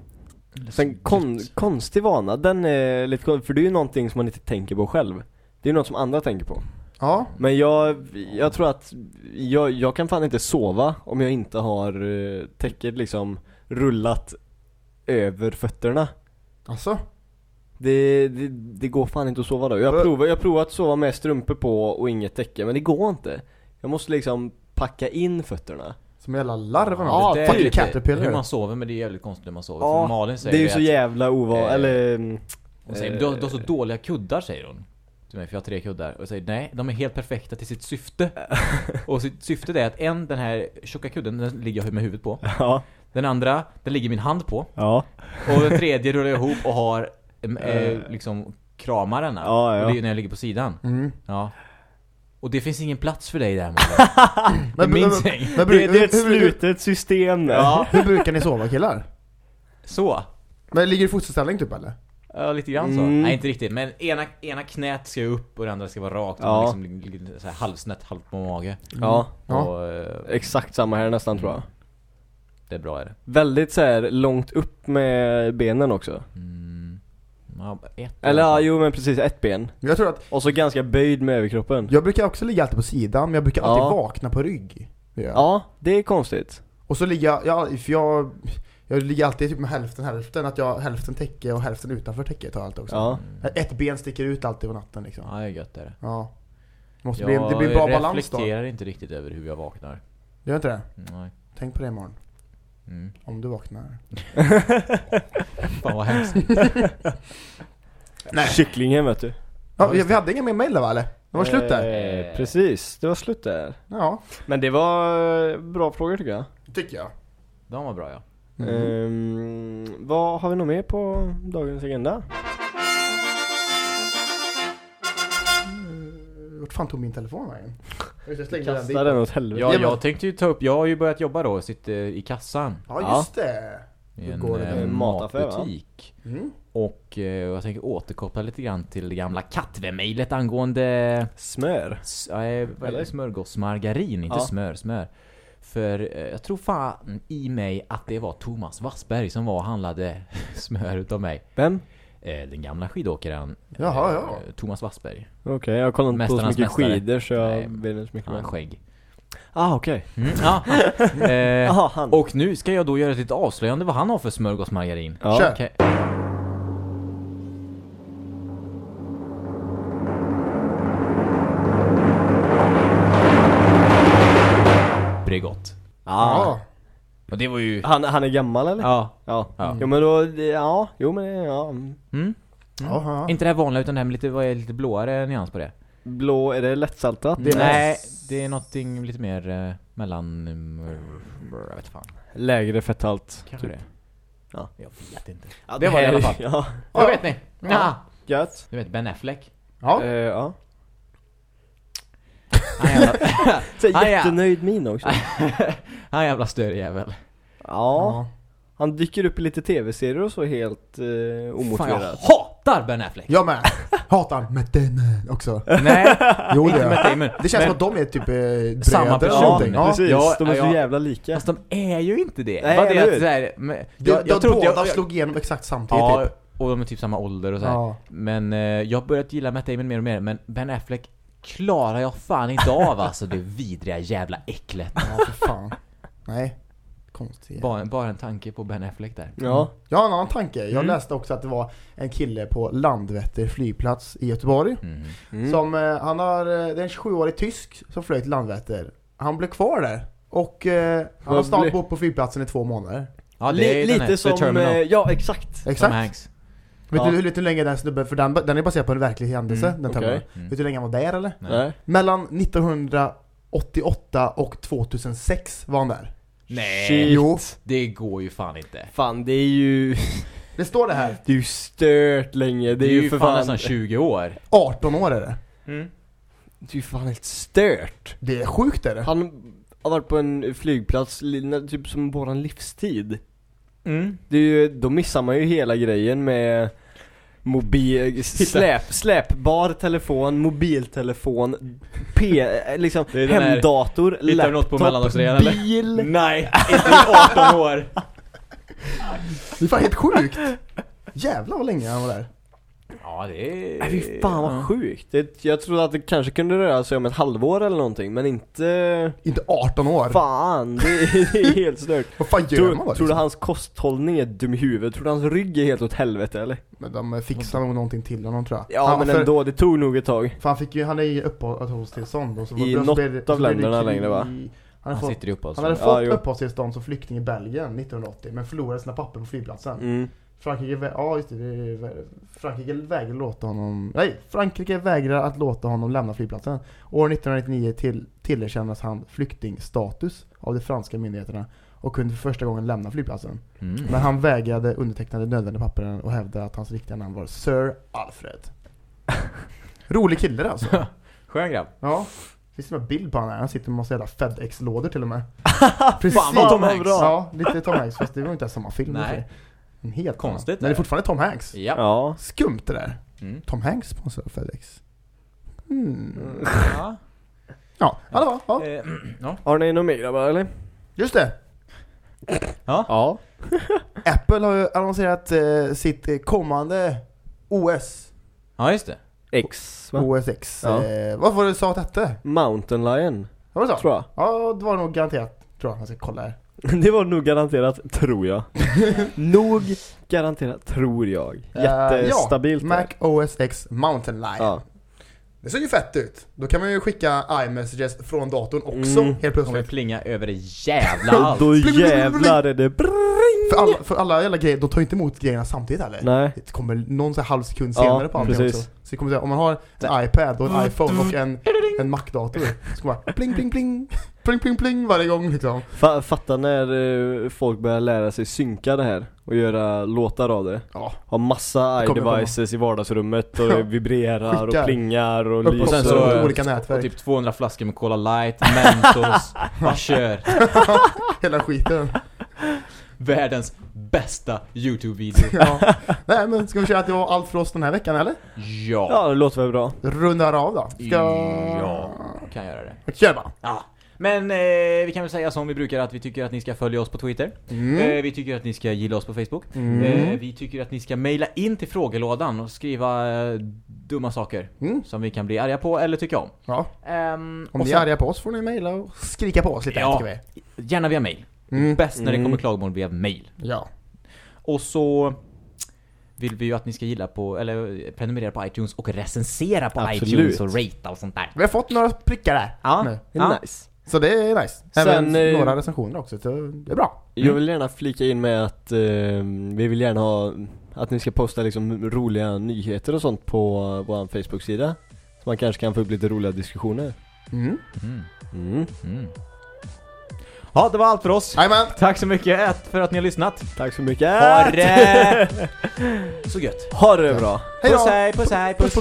Sen kon, konstig vana, den är lite konstig, för det är ju någonting som man inte tänker på själv. Det är ju något som andra tänker på. Ja, Men jag, jag tror att jag, jag kan fan inte sova om jag inte har uh, täcket liksom rullat över fötterna. alltså. Det, det, det går fan inte att sova då. Jag Vad- provar, jag provar att sova med strumpor på och inget täcke, men det går inte. Jag måste liksom packa in fötterna. Som jävla larv eller Ja, det är Fucking lite caterpillar. hur man sover men det är jävligt konstigt hur man sover. Ja, För Malin Det säger är ju så att, jävla ovan, eh, eller... hon säger, du, har, du har så dåliga kuddar säger hon. Till mig, för jag har tre kuddar. Och säger nej, de är helt perfekta till sitt syfte. och sitt syfte är att en, den här tjocka kudden, den ligger jag med huvudet på. Ja, Den andra, den ligger min hand på. ja. Och den tredje rullar jag ihop och har eh, liksom kramar denna. Ja, ja. Och det är när jag ligger på sidan. Mm. Ja. Och det finns ingen plats för dig där Malin. Men, min säng. men, Det, det är ett slutet system. Ja, hur brukar ni sova killar? så. Men ligger du i fosterställning typ eller? Ja, lite grann så. Mm. Nej, inte riktigt. Men ena, ena knät ska upp och det andra ska vara rakt. Och Ja. liksom ligger ligger så här halvsnett, halvt på mage. Ja, Ja. Och, eh, exakt samma här nästan tror jag. det är bra är det. Väldigt så här långt upp med benen också. Mm. Ja, ett Eller ja, jo men precis, ett ben. Jag tror att, Och så ganska böjd med överkroppen. jag brukar också ligga alltid på sidan, men jag brukar alltid Ja. vakna på rygg. Jag. Ja, det är konstigt. Och så ligger jag, ja, för jag, jag ligger alltid typ med hälften hälften, att jag har hälften täcke och hälften utanför täcket har jag alltid också. Ja. Ett ben sticker ut alltid på natten liksom. Ja, det är gött är det. Ja. Det måste Jag bli, det blir en bra balans då. reflekterar inte riktigt över hur jag vaknar. Gör inte det? Nej. Tänk på det imorgon. Mm. Om du vaknar. Fan vad hemskt. Nej. Kycklingen vet du. Ja, vi vi hade inga mer mail va eller? Det var slut där. Eh, precis, det var slut där. Ja, Men det var eh, bra frågor tycker jag. tycker jag. De var bra ja. Mm. Ehm, vad har vi nog mer på dagens agenda? Vart fan tog min telefon vägen? Just det, Jag slängde den dit. Kasta den åt helvete. Ja, jag tänkte ju ta upp, jag har ju börjat jobba då, sitter i kassan. Ja, just det. I Hur en, går det eh, mataffär, va? matbutik. Mm. Och eh, jag tänker återkoppla lite grann till det gamla Katve-mejlet angående Smör. s- eh, vad är det? Smörgåsmargarin, inte Ja. smör, smör. För eh, jag tror fan i mig att det var Thomas Wassberg som var och handlade smör utav mig. Vem? Eh, den gamla skidåkaren Jaha, eh, ja. Thomas Wassberg. Okej, jag kollar inte på så mycket mästare. skidor så jag Nej, vet inte så mycket Han har mer. skägg. Ah okej. Mm, ja, eh, han. och nu ska jag då göra ett litet avslöjande vad han har för smörgåsmargarin. Ja. Kör. Okej. Ja. Och det var ju... Han, han är gammal eller? Ja. Ja. Ja. Jo men då, ja, jo men ja. mm. Mm. Ja, ja. Inte det här vanliga utan det här med lite, vad är lite blåare nyans på det? Blå, är det lättsaltat? Det är Nej, det är någonting lite mer eh, mellan... eh, jag vet fan. Lägre fetthalt. Kanske typ. det. Ja. Jag vet inte. Ja, Det var det i alla fall. Ja, Vad vet ni? Ja. Ja. gött. Du vet Ben Affleck? Ja. Eh, ja. Så ja. jättenöjd min också. han jävla störjävel. Ja. Han dyker upp i lite tv-serier och så helt eh, Fan jag omotiverat. hatar Ben Affleck. Jag med. Hatar Matt Damon också. Nej, Jo det inte Matt jag. Damon. Det känns Men- som att de är typ eh, bröder Samma person. Ja. Precis, Ja, de är så ja. jävla lika. Fast de är ju inte det. Nej, Bara det att så men, jag, de jag trodde båda jag, slog igenom exakt samtidigt Ja, typ. och de är typ samma ålder och så här. Ja. Men eh, jag har börjat gilla Matt Damon mer och mer, men Ben Affleck klarar jag fan inte av alltså, det vidriga jävla äcklet. Ja, för fan. Nej. Konstigt. Bara, bara en tanke på Ben Affleck där. Ja. Jag har en annan tanke. Jag Mm. läste också att det var en kille på Landvetter flygplats i Göteborg. Mm. Mm. Som, eh, han har, eh, det är en 27-årig tysk som flög till Landvetter. Han blev kvar där. Och eh, han har snart blir- bott på flygplatsen i två månader. Ja, det Li- är den här, lite The som, Terminal. eh, ja exakt. Tom Exakt. Hanks. Vet Ja. du hur lite länge den snubben, för den, den är baserad på en verklig händelse, Mm, den terminalen. Mm. Vet du hur länge han var där eller? Nej. Mellan 1988 och 2006 var han där. Nej, Shit. Jo, det går ju fan inte. Fan det är ju, det står det här. det är ju stört länge. Det är ju för fan nästan 20 år. 18 år är det. Det är ju fan helt stört. Det är sjukt är det. Han, har varit på en flygplats, typ som våran livstid. Mm. Det är ju, då missar man ju hela grejen med mobil, släp, släpbar telefon, mobiltelefon, P, liksom här- hemdator, Hittar du något på laptop, mellandagsrean, eller? bil. Nej, inte i 18 år. Det är fan helt sjukt. Jävlar vad länge han var där. Ja, det är... Nej fy fan vad Ja. sjukt. Det, jag trodde att det kanske kunde röra sig om ett halvår eller någonting, men inte... Inte 18 år. Fan, det är, det är helt stört. Vad fan gör Tror, man då? tror du liksom? hans kosthållning är dum i huvudet? Tror du hans rygg är helt åt helvete eller? Men de fixar nog någonting till honom tror jag. Ja Han- men för, ändå, det tog nog ett tag. För han fick ju, han är ju uppehållstillstånd och så I något blev av länderna krig- längre, va? Han, hade Han fått, han hade. Ja, fått jo. uppehållstillstånd som flykting i Belgien 1980 men förlorade sina papper på flygplatsen. Mm. Frankrike, ja just det, Frankrike vägrar låta honom, nej, Frankrike vägrar att låta honom lämna flygplatsen. År 1999 till, tillerkändes han flyktingstatus av de franska myndigheterna och kunde för första gången lämna flygplatsen. Mm. Men han vägrade underteckna de nödvändiga pappren och hävdade att hans riktiga namn var Sir Alfred. Rolig kille alltså. Skön grabb. Ja. Finns det en bild på honom? Han sitter med massa jävla FedEx-lådor till och med. Precis. Fan, Tom Hanks. Ja, lite Tom Hanks fast det var inte ens samma film. Nej. Helt Konstigt annan. Men det är fortfarande Tom Hanks. Ja. Ja. Skumt det där. Mm. Tom Hanks sponsrar FedEx. Hmm. Ja. Ja, ja. Ja. Eh, ja. Har ni något mer grabbar eller? Just det. Ja. Apple har ju annonserat eh, sitt eh, kommande OS. ja, just det. X va? OS X. Ja. Eh, vad var det du sa att det hette? Mountain Lion, Var det så? tror jag. Ja, det var nog garanterat. Tror jag. Jag ska kolla här. Det var nog garanterat, tror jag. nog garanterat, tror jag. Jättestabilt Uh, där. Mac OS X Mountain Lion. Ja. Det ser ju fett ut. Då kan man ju skicka iMessages från datorn också Mm. helt Kommer plötsligt. plinga över det jävla allt. Då jävlar är det brrring. För alla, för alla jävla grejer, de tar ju inte emot grejerna samtidigt heller. Nej. Det kommer någon så här halv sekund Ja, senare på allting precis. också. Så det kommer säga, om man har en iPad och en iPhone och en, en Mac-dator så kommer bara pling pling pling pling pling pling varje gång liksom. Fa- fatta när eh, folk börjar lära sig synka det här och göra låtar av det. Ja. Ha massa iDevices i vardagsrummet och det vibrerar Skickar. och plingar och Upp och Och sen lyser. så, eh, olika och nätverk. typ 200 flaskor med Cola Light, Mentos, bara kör. Hela skiten. Världens bästa YouTube-video. Ja. Nej men ska vi köra att det var allt för oss den här veckan eller? Ja. Ja, det låter väl bra. Rundar av då. Ska... Ja, kan göra det. Kör bara. Ja. Men eh, vi kan väl säga som vi brukar att vi tycker att ni ska följa oss på Twitter. Mm. Eh, vi tycker att ni ska gilla oss på Facebook. Mm. Eh, vi tycker att ni ska mejla in till frågelådan och skriva eh, dumma saker Mm. som vi kan bli arga på eller tycka om. Ja. Ehm, Om ni är sen- arga på oss får ni mejla och skrika på oss lite Ja. vi. Gärna via mail. Mm. Bäst när det Mm. kommer klagomål via mail. Ja. Och så vill vi ju att ni ska gilla på, eller prenumerera på iTunes och recensera på Absolut. iTunes och ratea och sånt där. Vi har fått några prickar där. Ja. nu. Det är Ja. nice. Så det är nice. Även Sen, eh, några recensioner också, så det är bra. Jag vill gärna flika in med att eh, vi vill gärna ha att ni ska posta liksom roliga nyheter och sånt på vår Facebook-sida. Så man kanske kan få upp lite roliga diskussioner. Mm. Mm. Mm. Mm. Ja, det var allt för oss. Jajamän. Tack så mycket för att ni har lyssnat. Tack så mycket! Ha det så gött. Ha det bra! Hej då! Puss hej, puss hej, puss,